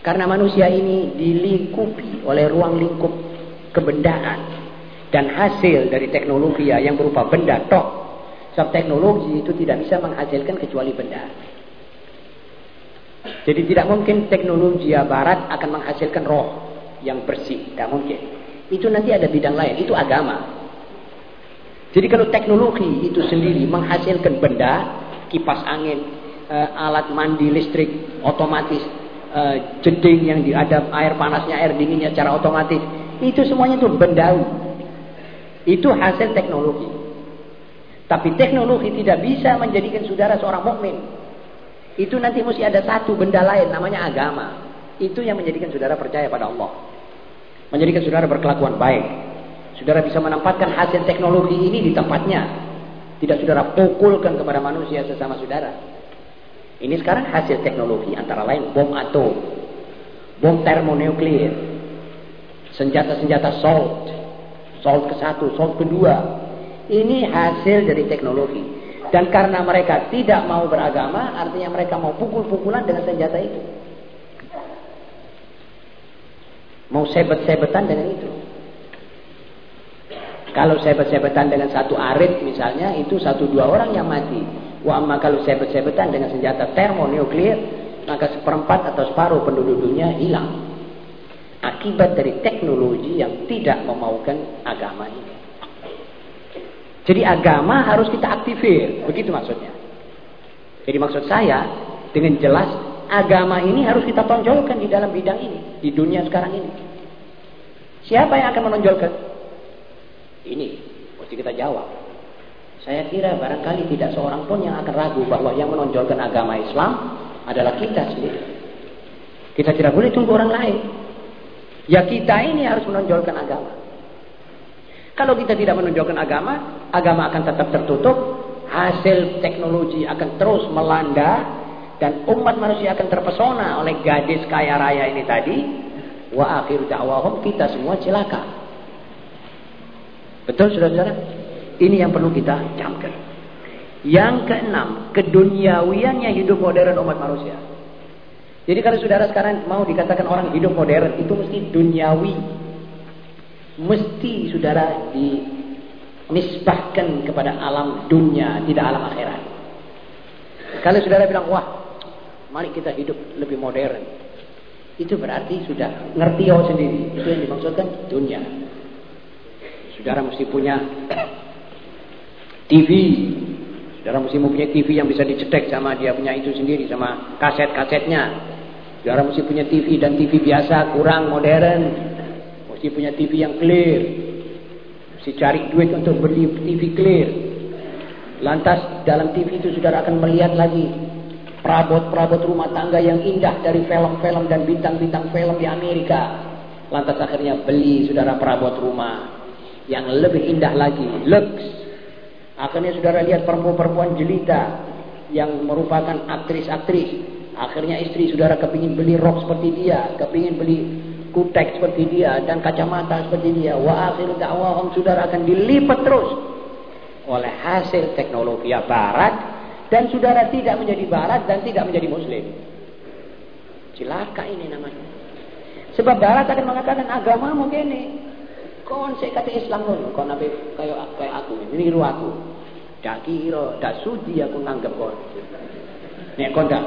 A: Karena manusia ini dilingkupi oleh ruang lingkup kebendaan dan hasil dari teknologi yang berupa benda tok Sebab teknologi itu tidak bisa menghasilkan kecuali benda. Jadi tidak mungkin teknologi barat akan menghasilkan roh yang bersih. Tidak mungkin. Itu nanti ada bidang lain. Itu agama. Jadi kalau teknologi itu sendiri menghasilkan benda, kipas angin, eh, alat mandi listrik otomatis, eh, jeding yang ada air panasnya, air dinginnya secara otomatis, itu semuanya itu benda. Itu hasil teknologi. Tapi teknologi tidak bisa menjadikan saudara seorang mukmin. Itu nanti mesti ada satu benda lain namanya agama. Itu yang menjadikan saudara percaya pada Allah. Menjadikan saudara berkelakuan baik. Saudara bisa menempatkan hasil teknologi ini di tempatnya. Tidak saudara pukulkan kepada manusia sesama saudara. Ini sekarang hasil teknologi antara lain bom atom, bom termonuklir, senjata-senjata salt, salt ke satu, salt kedua, ini hasil dari teknologi. Dan karena mereka tidak mau beragama, artinya mereka mau pukul-pukulan dengan senjata itu. Mau sebet-sebetan dengan itu. Kalau sebet-sebetan dengan satu arit misalnya, itu satu dua orang yang mati. Wah, amma kalau sebet-sebetan dengan senjata termonuklir, maka seperempat atau separuh penduduk dunia hilang. Akibat dari teknologi yang tidak memaukan agama ini. Jadi agama harus kita aktifir, begitu maksudnya. Jadi maksud saya, dengan jelas agama ini harus kita tonjolkan di dalam bidang ini, di dunia sekarang ini. Siapa yang akan menonjolkan? Ini, mesti kita jawab. Saya kira barangkali tidak seorang pun yang akan ragu bahwa yang menonjolkan agama Islam adalah kita sendiri. Kita tidak boleh tunggu orang lain. Ya kita ini harus menonjolkan agama. Kalau kita tidak menonjolkan agama, agama akan tetap tertutup, hasil teknologi akan terus melanda, dan umat manusia akan terpesona oleh gadis kaya raya ini tadi. Wa akhir da'wahum kita semua celaka. Betul saudara-saudara? Ini yang perlu kita camkan. Yang keenam keduniawiannya hidup modern umat manusia. Jadi kalau saudara sekarang mau dikatakan orang hidup modern itu mesti duniawi. Mesti saudara dinisbahkan kepada alam dunia tidak alam akhirat. Kalau saudara bilang wah Mari kita hidup lebih modern. Itu berarti sudah ngerti oh sendiri. Itu yang dimaksudkan dunia. Saudara mesti punya TV. Saudara mesti punya TV yang bisa dicetek sama dia punya itu sendiri sama kaset-kasetnya. Saudara mesti punya TV dan TV biasa kurang modern. Mesti punya TV yang clear. Mesti cari duit untuk beli TV clear. Lantas dalam TV itu saudara akan melihat lagi perabot-perabot rumah tangga yang indah dari film-film dan bintang-bintang film di Amerika. Lantas akhirnya beli saudara perabot rumah yang lebih indah lagi, lux. Akhirnya saudara lihat perempuan-perempuan jelita yang merupakan aktris-aktris. Akhirnya istri saudara kepingin beli rok seperti dia, kepingin beli kutek seperti dia dan kacamata seperti dia. Wa akhir dakwahum saudara akan dilipat terus oleh hasil teknologi barat dan saudara tidak menjadi barat dan tidak menjadi muslim. Cilaka ini namanya. Sebab barat akan mengatakan agama mau gini. Kon saya kata Islam dulu, kon nabi kayak kayak aku, ini aku. Tak kira, tak sudi aku nganggap kon. Nek kon dak.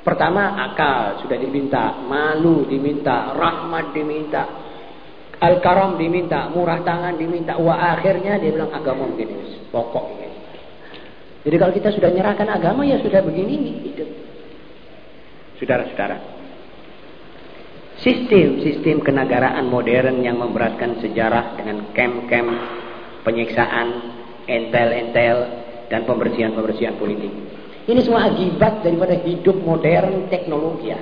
A: Pertama akal sudah diminta, malu diminta, rahmat diminta, al-karam diminta, murah tangan diminta, wa akhirnya dia bilang agama pokok ini. Jadi kalau kita sudah nyerahkan agama ya sudah begini nih hidup. Saudara-saudara. Sistem-sistem kenegaraan modern yang memberatkan sejarah dengan kem-kem penyiksaan, entel-entel dan pembersihan-pembersihan politik. Ini semua akibat daripada hidup modern teknologi.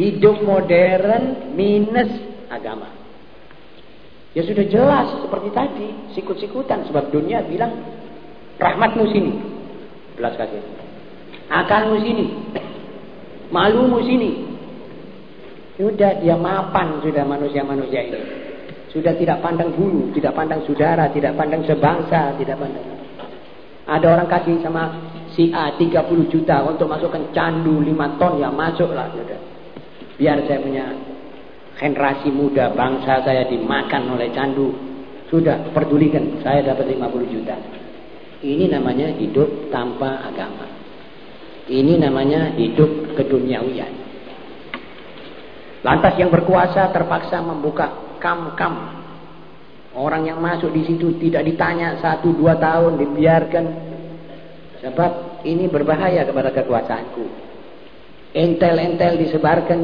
A: Hidup modern minus agama. Ya sudah jelas seperti tadi, sikut-sikutan sebab dunia bilang Rahmatmu sini. Belas kasih. Akalmu sini. Malumu sini. Sudah dia mapan sudah manusia-manusia ini. Sudah tidak pandang bulu, tidak pandang saudara, tidak pandang sebangsa, tidak pandang. Ada orang kasih sama si A 30 juta untuk masukkan candu 5 ton ya masuklah sudah. Biar saya punya generasi muda bangsa saya dimakan oleh candu. Sudah pedulikan saya dapat 50 juta. Ini namanya hidup tanpa agama. Ini namanya hidup keduniawian. Lantas yang berkuasa terpaksa membuka kam-kam. Orang yang masuk di situ tidak ditanya satu dua tahun dibiarkan. Sebab ini berbahaya kepada kekuasaanku. Entel-entel disebarkan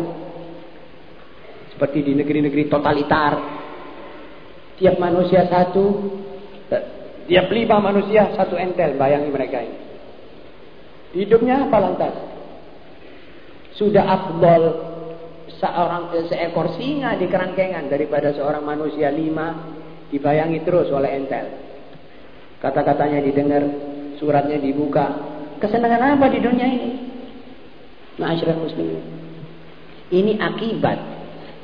A: seperti di negeri-negeri totalitar. Tiap manusia satu dia lima manusia, satu entel. Bayangi mereka ini. Hidupnya apa lantas? Sudah afdol seorang seekor singa di kerangkengan daripada seorang manusia lima dibayangi terus oleh entel. Kata-katanya didengar, suratnya dibuka. Kesenangan apa di dunia ini? Ma'asyiral muslimin. Ini akibat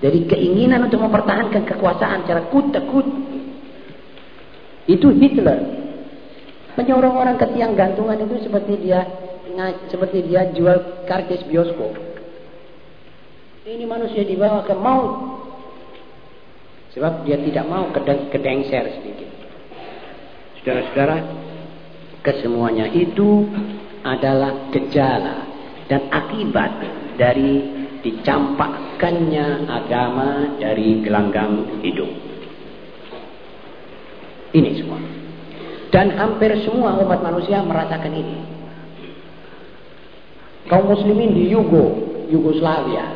A: dari keinginan untuk mempertahankan kekuasaan secara kut-kut itu Hitler. Menyorong orang ke tiang gantungan itu seperti dia seperti dia jual karcis bioskop. Ini manusia dibawa ke maut. Sebab dia tidak mau kedengser sedikit. Saudara-saudara, kesemuanya itu adalah gejala dan akibat dari dicampakkannya agama dari gelanggang hidup. Ini semua. Dan hampir semua umat manusia merasakan ini. Kaum muslimin di Yugo, Yugoslavia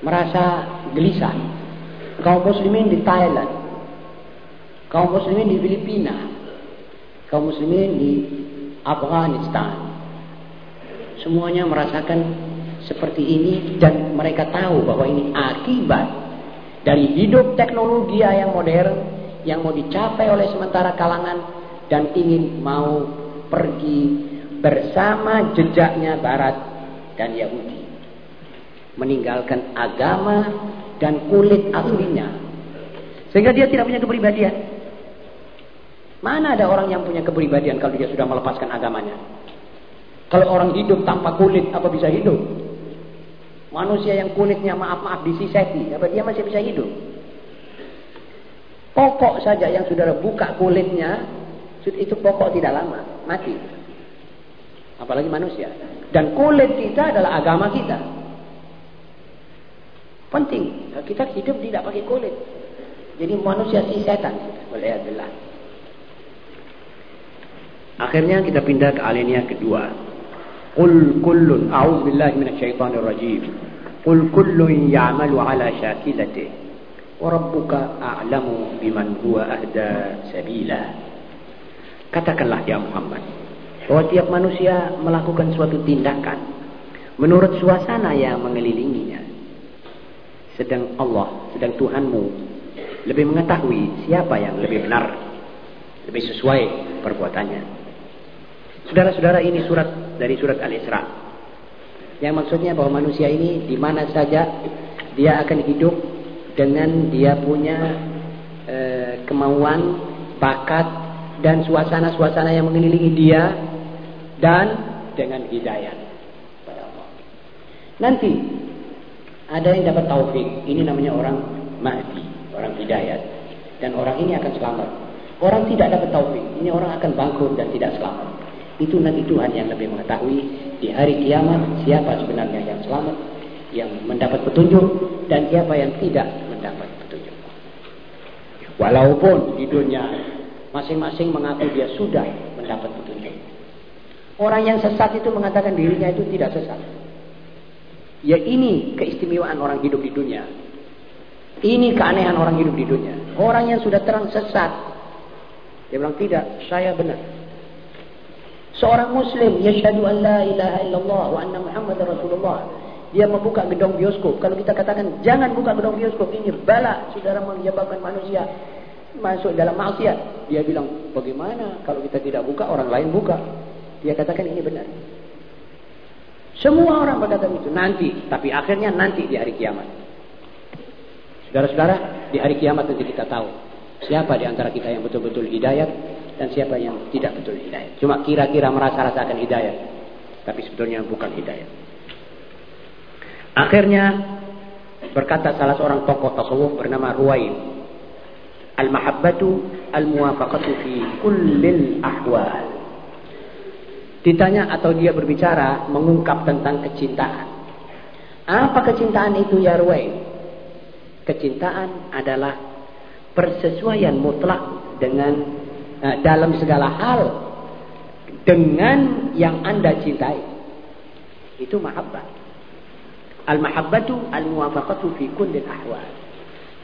A: merasa gelisah. Kaum muslimin di Thailand, kaum muslimin di Filipina, kaum muslimin di Afghanistan. Semuanya merasakan seperti ini dan mereka tahu bahwa ini akibat dari hidup teknologi yang modern yang mau dicapai oleh sementara kalangan dan ingin mau pergi bersama jejaknya Barat dan Yahudi. Meninggalkan agama dan kulit aslinya. Sehingga dia tidak punya kepribadian. Mana ada orang yang punya kepribadian kalau dia sudah melepaskan agamanya? Kalau orang hidup tanpa kulit, apa bisa hidup? Manusia yang kulitnya maaf-maaf disiseti, apa dia masih bisa hidup? Pokok saja yang saudara buka kulitnya, itu pokok tidak lama, mati. Apalagi manusia. Dan kulit kita adalah agama kita. Penting. Kita hidup tidak pakai kulit. Jadi manusia si setan. Waliyahbillah. Akhirnya kita pindah ke alinea kedua. Qul kullun a'udzu billahi minasyaitonir rajim. Qul kullun ya'malu ala syakilatihi Warabbuka a'lamu biman huwa ahda sabila. Katakanlah ya Muhammad, bahwa tiap manusia melakukan suatu tindakan menurut suasana yang mengelilinginya. Sedang Allah, sedang Tuhanmu lebih mengetahui siapa yang lebih benar, lebih sesuai perbuatannya. Saudara-saudara ini surat dari surat Al-Isra. Yang maksudnya bahwa manusia ini di mana saja dia akan hidup dengan dia punya e, kemauan, bakat dan suasana-suasana yang mengelilingi dia dan dengan hidayah pada Allah. Nanti ada yang dapat taufik, ini namanya orang mahdi, orang hidayat dan orang ini akan selamat. Orang tidak dapat taufik, ini orang akan bangkrut dan tidak selamat. Itu nanti Tuhan yang lebih mengetahui di hari kiamat siapa sebenarnya yang selamat, yang mendapat petunjuk dan siapa yang tidak. Walaupun di dunia masing-masing mengaku dia sudah mendapat petunjuk. Orang yang sesat itu mengatakan dirinya itu tidak sesat. Ya ini keistimewaan orang hidup di dunia. Ini keanehan orang hidup di dunia. Orang yang sudah terang sesat. Dia bilang tidak, saya benar. Seorang muslim yashhadu an la ilaha illallah wa anna muhammad rasulullah dia membuka gedung bioskop. Kalau kita katakan jangan buka gedung bioskop ini bala saudara menyebabkan manusia masuk dalam maksiat. Dia bilang bagaimana kalau kita tidak buka orang lain buka. Dia katakan ini benar. Semua orang berkata itu nanti, tapi akhirnya nanti di hari kiamat. Saudara-saudara, di hari kiamat nanti kita tahu siapa di antara kita yang betul-betul hidayat dan siapa yang tidak betul hidayat. Cuma kira-kira merasa rasakan hidayat, tapi sebetulnya bukan hidayat. Akhirnya berkata salah seorang tokoh tasawuf bernama Ruwaid, Al-mahabbatu al-muwafaqatu fi kullil ahwal. Ditanya atau dia berbicara mengungkap tentang kecintaan. Apa kecintaan itu ya Ruwaid? Kecintaan adalah persesuaian mutlak dengan uh, dalam segala hal dengan yang Anda cintai. Itu mahabbah. Al-mahabbatu al-muwafaqatu fi kulli ahwal.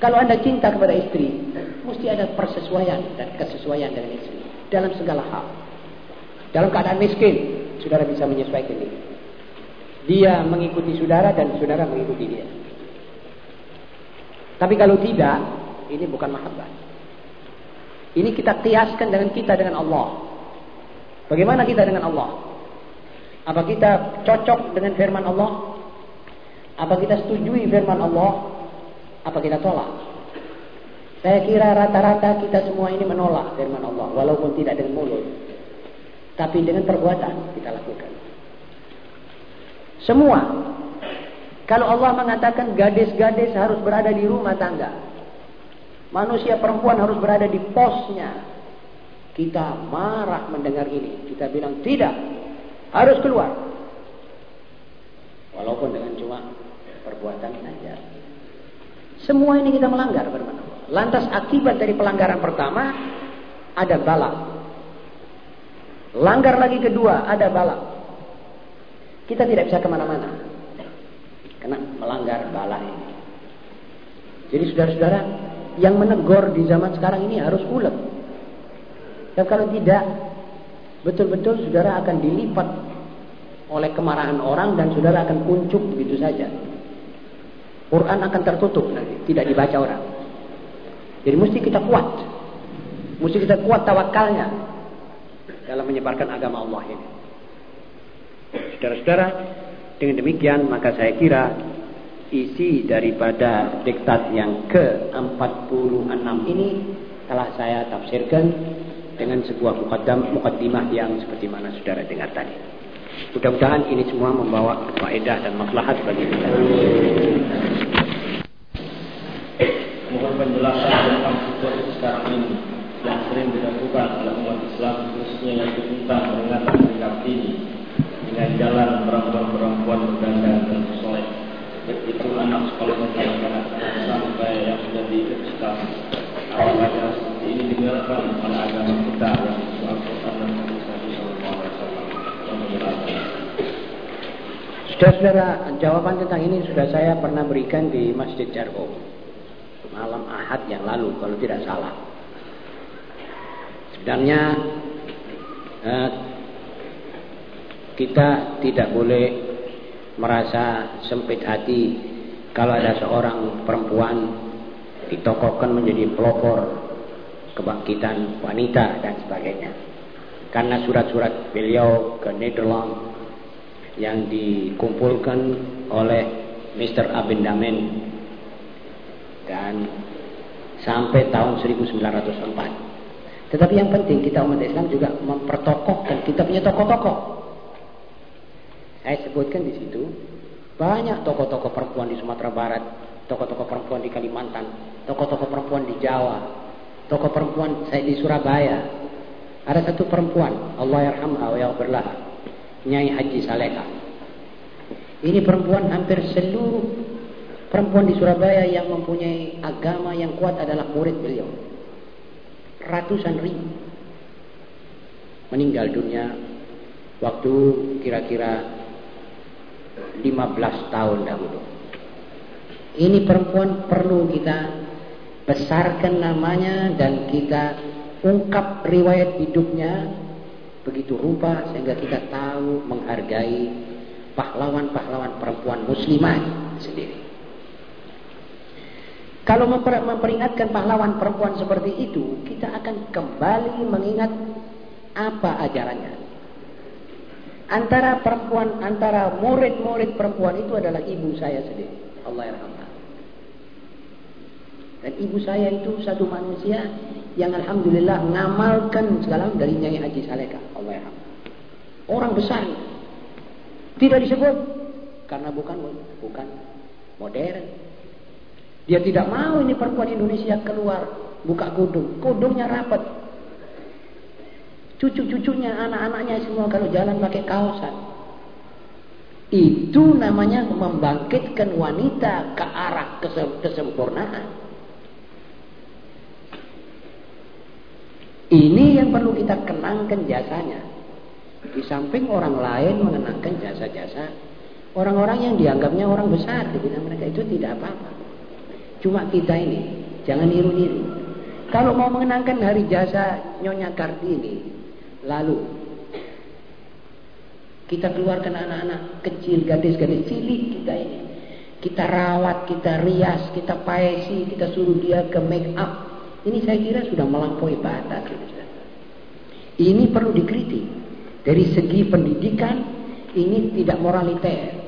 A: Kalau Anda cinta kepada istri, mesti ada persesuaian dan kesesuaian dengan istri dalam segala hal. Dalam keadaan miskin, saudara bisa menyesuaikan ini. Dia mengikuti saudara dan saudara mengikuti dia. Tapi kalau tidak, ini bukan mahabbah. Ini kita kiaskan dengan kita dengan Allah. Bagaimana kita dengan Allah? Apa kita cocok dengan firman Allah? Apa kita setujui firman Allah? Apa kita tolak? Saya kira rata-rata kita semua ini menolak firman Allah. Walaupun tidak dengan mulut. Tapi dengan perbuatan kita lakukan. Semua. Kalau Allah mengatakan gadis-gadis harus berada di rumah tangga. Manusia perempuan harus berada di posnya. Kita marah mendengar ini. Kita bilang tidak. Harus keluar. Walaupun dengan cuma perbuatan saja. Semua ini kita melanggar firman Lantas akibat dari pelanggaran pertama ada balak. Langgar lagi kedua ada balak. Kita tidak bisa ke mana-mana. Karena melanggar balak ini. Jadi saudara-saudara, yang menegur di zaman sekarang ini harus ulet. Dan kalau tidak, betul-betul saudara akan dilipat oleh kemarahan orang dan saudara akan kuncup begitu saja. Quran akan tertutup nanti, tidak dibaca orang. Jadi mesti kita kuat. Mesti kita kuat tawakalnya dalam menyebarkan agama Allah ini. Saudara-saudara, dengan demikian maka saya kira isi daripada diktat yang ke-46 ini telah saya tafsirkan dengan sebuah mukaddam mukaddimah yang seperti mana saudara dengar tadi. Mudah-mudahan ini semua membawa faedah dan maslahat bagi kita.
C: Mohon penjelasan tentang situasi sekarang ini yang sering dilakukan oleh umat Islam khususnya yang diminta peringatan sikap ini dengan jalan perempuan-perempuan berdandan dan soleh itu anak sekolah anak-anak sampai yang sudah diikhlaskan apakah seperti ini digerakkan oleh agama kita yang dan Alaihi Wasallam yang menjelaskan
A: Saudara-saudara, jawaban tentang ini sudah saya pernah berikan di Masjid Jargo malam Ahad yang lalu kalau tidak salah. Sebenarnya eh, kita tidak boleh merasa sempit hati kalau ada seorang perempuan ditokohkan menjadi pelopor kebangkitan wanita dan sebagainya. Karena surat-surat beliau ke Nederland yang dikumpulkan oleh Mr. Abendamen dan sampai tahun 1904. Tetapi yang penting kita umat Islam juga mempertokohkan kita punya tokoh-tokoh. Saya sebutkan di situ banyak tokoh-tokoh perempuan di Sumatera Barat, tokoh-tokoh perempuan di Kalimantan, tokoh-tokoh perempuan di Jawa, tokoh perempuan saya di Surabaya. Ada satu perempuan, Allah yarhamha wa yaghfirlaha, Nyai Haji Saleka. Ini perempuan hampir seluruh perempuan di Surabaya yang mempunyai agama yang kuat adalah murid beliau. Ratusan ribu meninggal dunia waktu kira-kira 15 tahun dahulu. Ini perempuan perlu kita besarkan namanya dan kita ungkap riwayat hidupnya begitu rupa sehingga kita tahu menghargai pahlawan-pahlawan perempuan muslimah sendiri. Kalau memperingatkan pahlawan perempuan seperti itu, kita akan kembali mengingat apa ajarannya. Antara perempuan, antara murid-murid perempuan itu adalah ibu saya sendiri. Allah yarhamah. Dan ibu saya itu satu manusia yang alhamdulillah ngamalkan segala dari Nyai Haji Saleka. Allah ya. Orang besar. Tidak disebut karena bukan bukan modern. Dia tidak mau ini perempuan Indonesia keluar buka kudung. Kudungnya rapat. Cucu-cucunya, anak-anaknya semua kalau jalan pakai kaosan. Itu namanya membangkitkan wanita ke arah kesempurnaan. Ini yang perlu kita kenangkan jasanya. Di samping orang lain mengenangkan jasa-jasa orang-orang yang dianggapnya orang besar di mereka itu tidak apa-apa. Cuma kita ini jangan niru-niru. Kalau mau mengenangkan hari jasa Nyonya Kartini, lalu kita keluarkan anak-anak kecil, gadis-gadis cilik kita ini. Kita rawat, kita rias, kita paesi, kita suruh dia ke make up, ini saya kira sudah melampaui batas. Ini perlu dikritik. Dari segi pendidikan, ini tidak moraliter.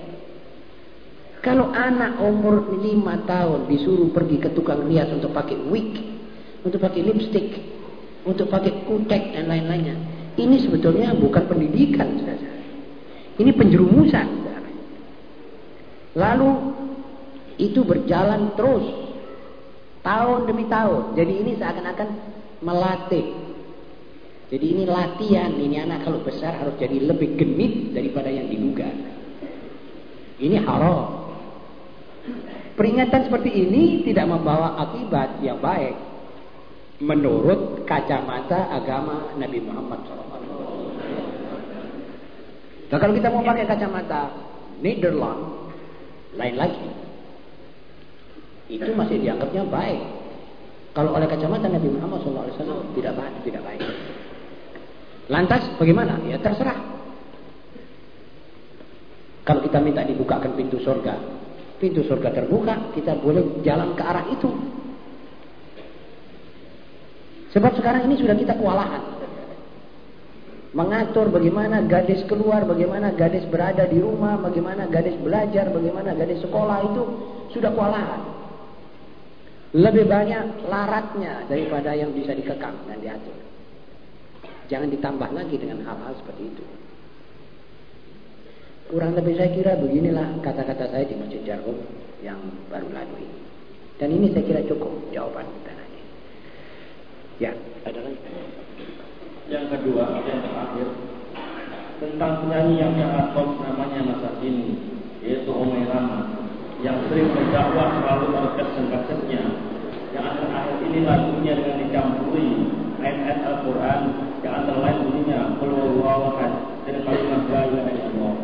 A: Kalau anak umur 5 tahun disuruh pergi ke tukang rias untuk pakai wig, untuk pakai lipstick, untuk pakai kutek dan lain-lainnya. Ini sebetulnya bukan pendidikan. Ini penjerumusan. Lalu itu berjalan terus Tahun demi tahun. Jadi ini seakan-akan melatih. Jadi ini latihan. Ini anak kalau besar harus jadi lebih genit daripada yang diduga. Ini haram. Peringatan seperti ini tidak membawa akibat yang baik menurut kacamata agama Nabi Muhammad SAW. Nah kalau kita mau pakai kacamata Nederland, lain lagi. Itu masih dianggapnya baik. Kalau oleh kacamata Nabi Muhammad SAW tidak baik, tidak baik. Lantas bagaimana? Ya terserah. Kalau kita minta dibukakan pintu surga, pintu surga terbuka, kita boleh jalan ke arah itu. Sebab sekarang ini sudah kita kewalahan. Mengatur bagaimana gadis keluar, bagaimana gadis berada di rumah, bagaimana gadis belajar, bagaimana gadis sekolah itu sudah kewalahan. Lebih banyak laratnya daripada yang bisa dikekang dan diatur. Jangan ditambah lagi dengan hal-hal seperti itu. Kurang lebih saya kira beginilah kata-kata saya di Masjid Jarum yang baru lalu ini. Dan ini saya kira cukup jawaban kita nanti. Ya, ada lagi.
C: Yang kedua, yang terakhir tentang penyanyi yang sangat top namanya masa kini, yaitu Omay Rama, yang sering berdakwah selalu kasetnya, yang akhir-akhir ini lagunya dengan dicampuri ayat-ayat Al-Quran yang antara lain bunyinya Qul dan kalimat la ilaha illallah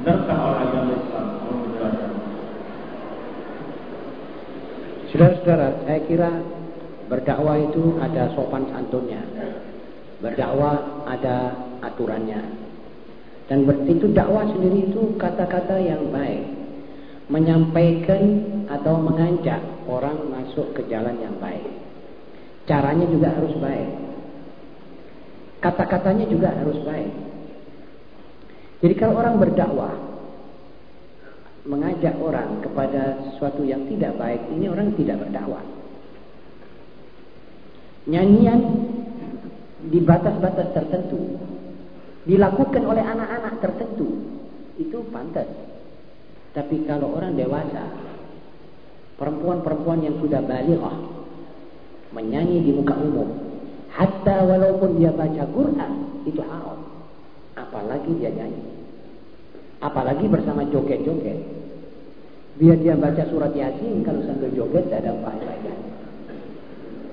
C: Islam
A: Saudara-saudara, saya kira berdakwah itu ada sopan santunnya. Berdakwah ada aturannya. Dan itu dakwah sendiri itu kata-kata yang baik. Menyampaikan atau mengajak orang masuk ke jalan yang baik. Caranya juga harus baik. Kata-katanya juga harus baik. Jadi kalau orang berdakwah mengajak orang kepada sesuatu yang tidak baik, ini orang tidak berdakwah. Nyanyian di batas-batas tertentu dilakukan oleh anak-anak tertentu itu pantas. Tapi kalau orang dewasa, perempuan-perempuan yang sudah balighah menyanyi di muka umum, hatta walaupun dia baca Quran itu haram apalagi dia nyanyi. Apalagi bersama joget-joget. Biar dia baca surat yasin kalau sambil joget tidak ada faedahnya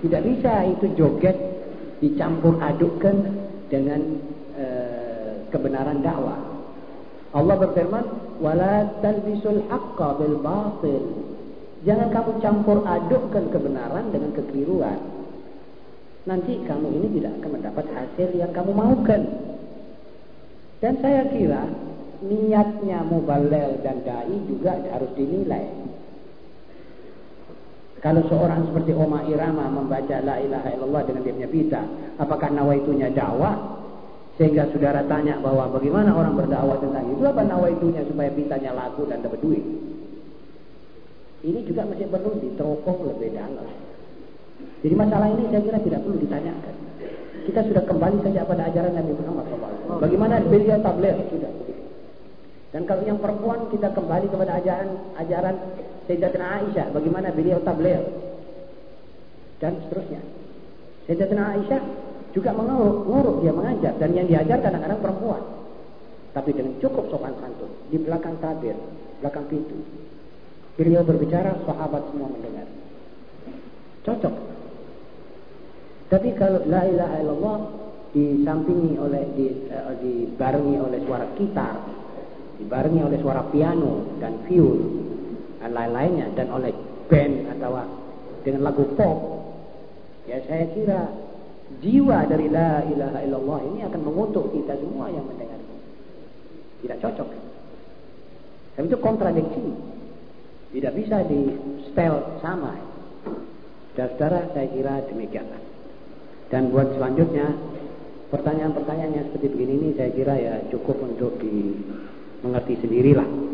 A: tidak bisa itu joget dicampur adukkan dengan e, kebenaran dakwah. Allah berfirman wala talbisul haqqa bil batil. Jangan kamu campur adukkan kebenaran dengan kekeliruan. Nanti kamu ini tidak akan mendapat hasil yang kamu maukan dan saya kira niatnya mubalel dan dai juga harus dinilai. Kalau seorang seperti Oma Irama membaca La ilaha illallah dengan dia punya pita, apakah nawaitunya dakwah? Sehingga saudara tanya bahwa bagaimana orang berdakwah tentang itu, apa nawaitunya supaya pitanya laku dan dapat duit? Ini juga masih perlu diteropong lebih dalam. Jadi masalah ini saya kira tidak perlu ditanyakan. Kita sudah kembali saja pada ajaran Nabi Muhammad SAW. Bagaimana beliau tabligh sudah. Dan kalau yang perempuan kita kembali kepada ajaran ajaran Sayyidatina Aisyah, bagaimana beliau tabligh. Dan seterusnya. Sayyidatina Aisyah juga menguruk, dia mengajar dan yang diajar kadang-kadang perempuan. Tapi dengan cukup sopan santun di belakang tabir, belakang pintu. Beliau berbicara, sahabat semua mendengar. Cocok tapi kalau la ilaha illallah disampingi oleh di, uh, dibarengi oleh suara gitar, dibarengi oleh suara piano dan viol dan lain-lainnya dan oleh band atau dengan lagu pop, ya saya kira jiwa dari la ilaha illallah ini akan mengutuk kita semua yang mendengar. Tidak cocok. Tapi itu kontradiksi. Tidak bisa di spell sama. Saudara, saya kira demikianlah. Dan buat selanjutnya pertanyaan-pertanyaan yang seperti begini ini saya kira ya cukup untuk dimengerti sendirilah.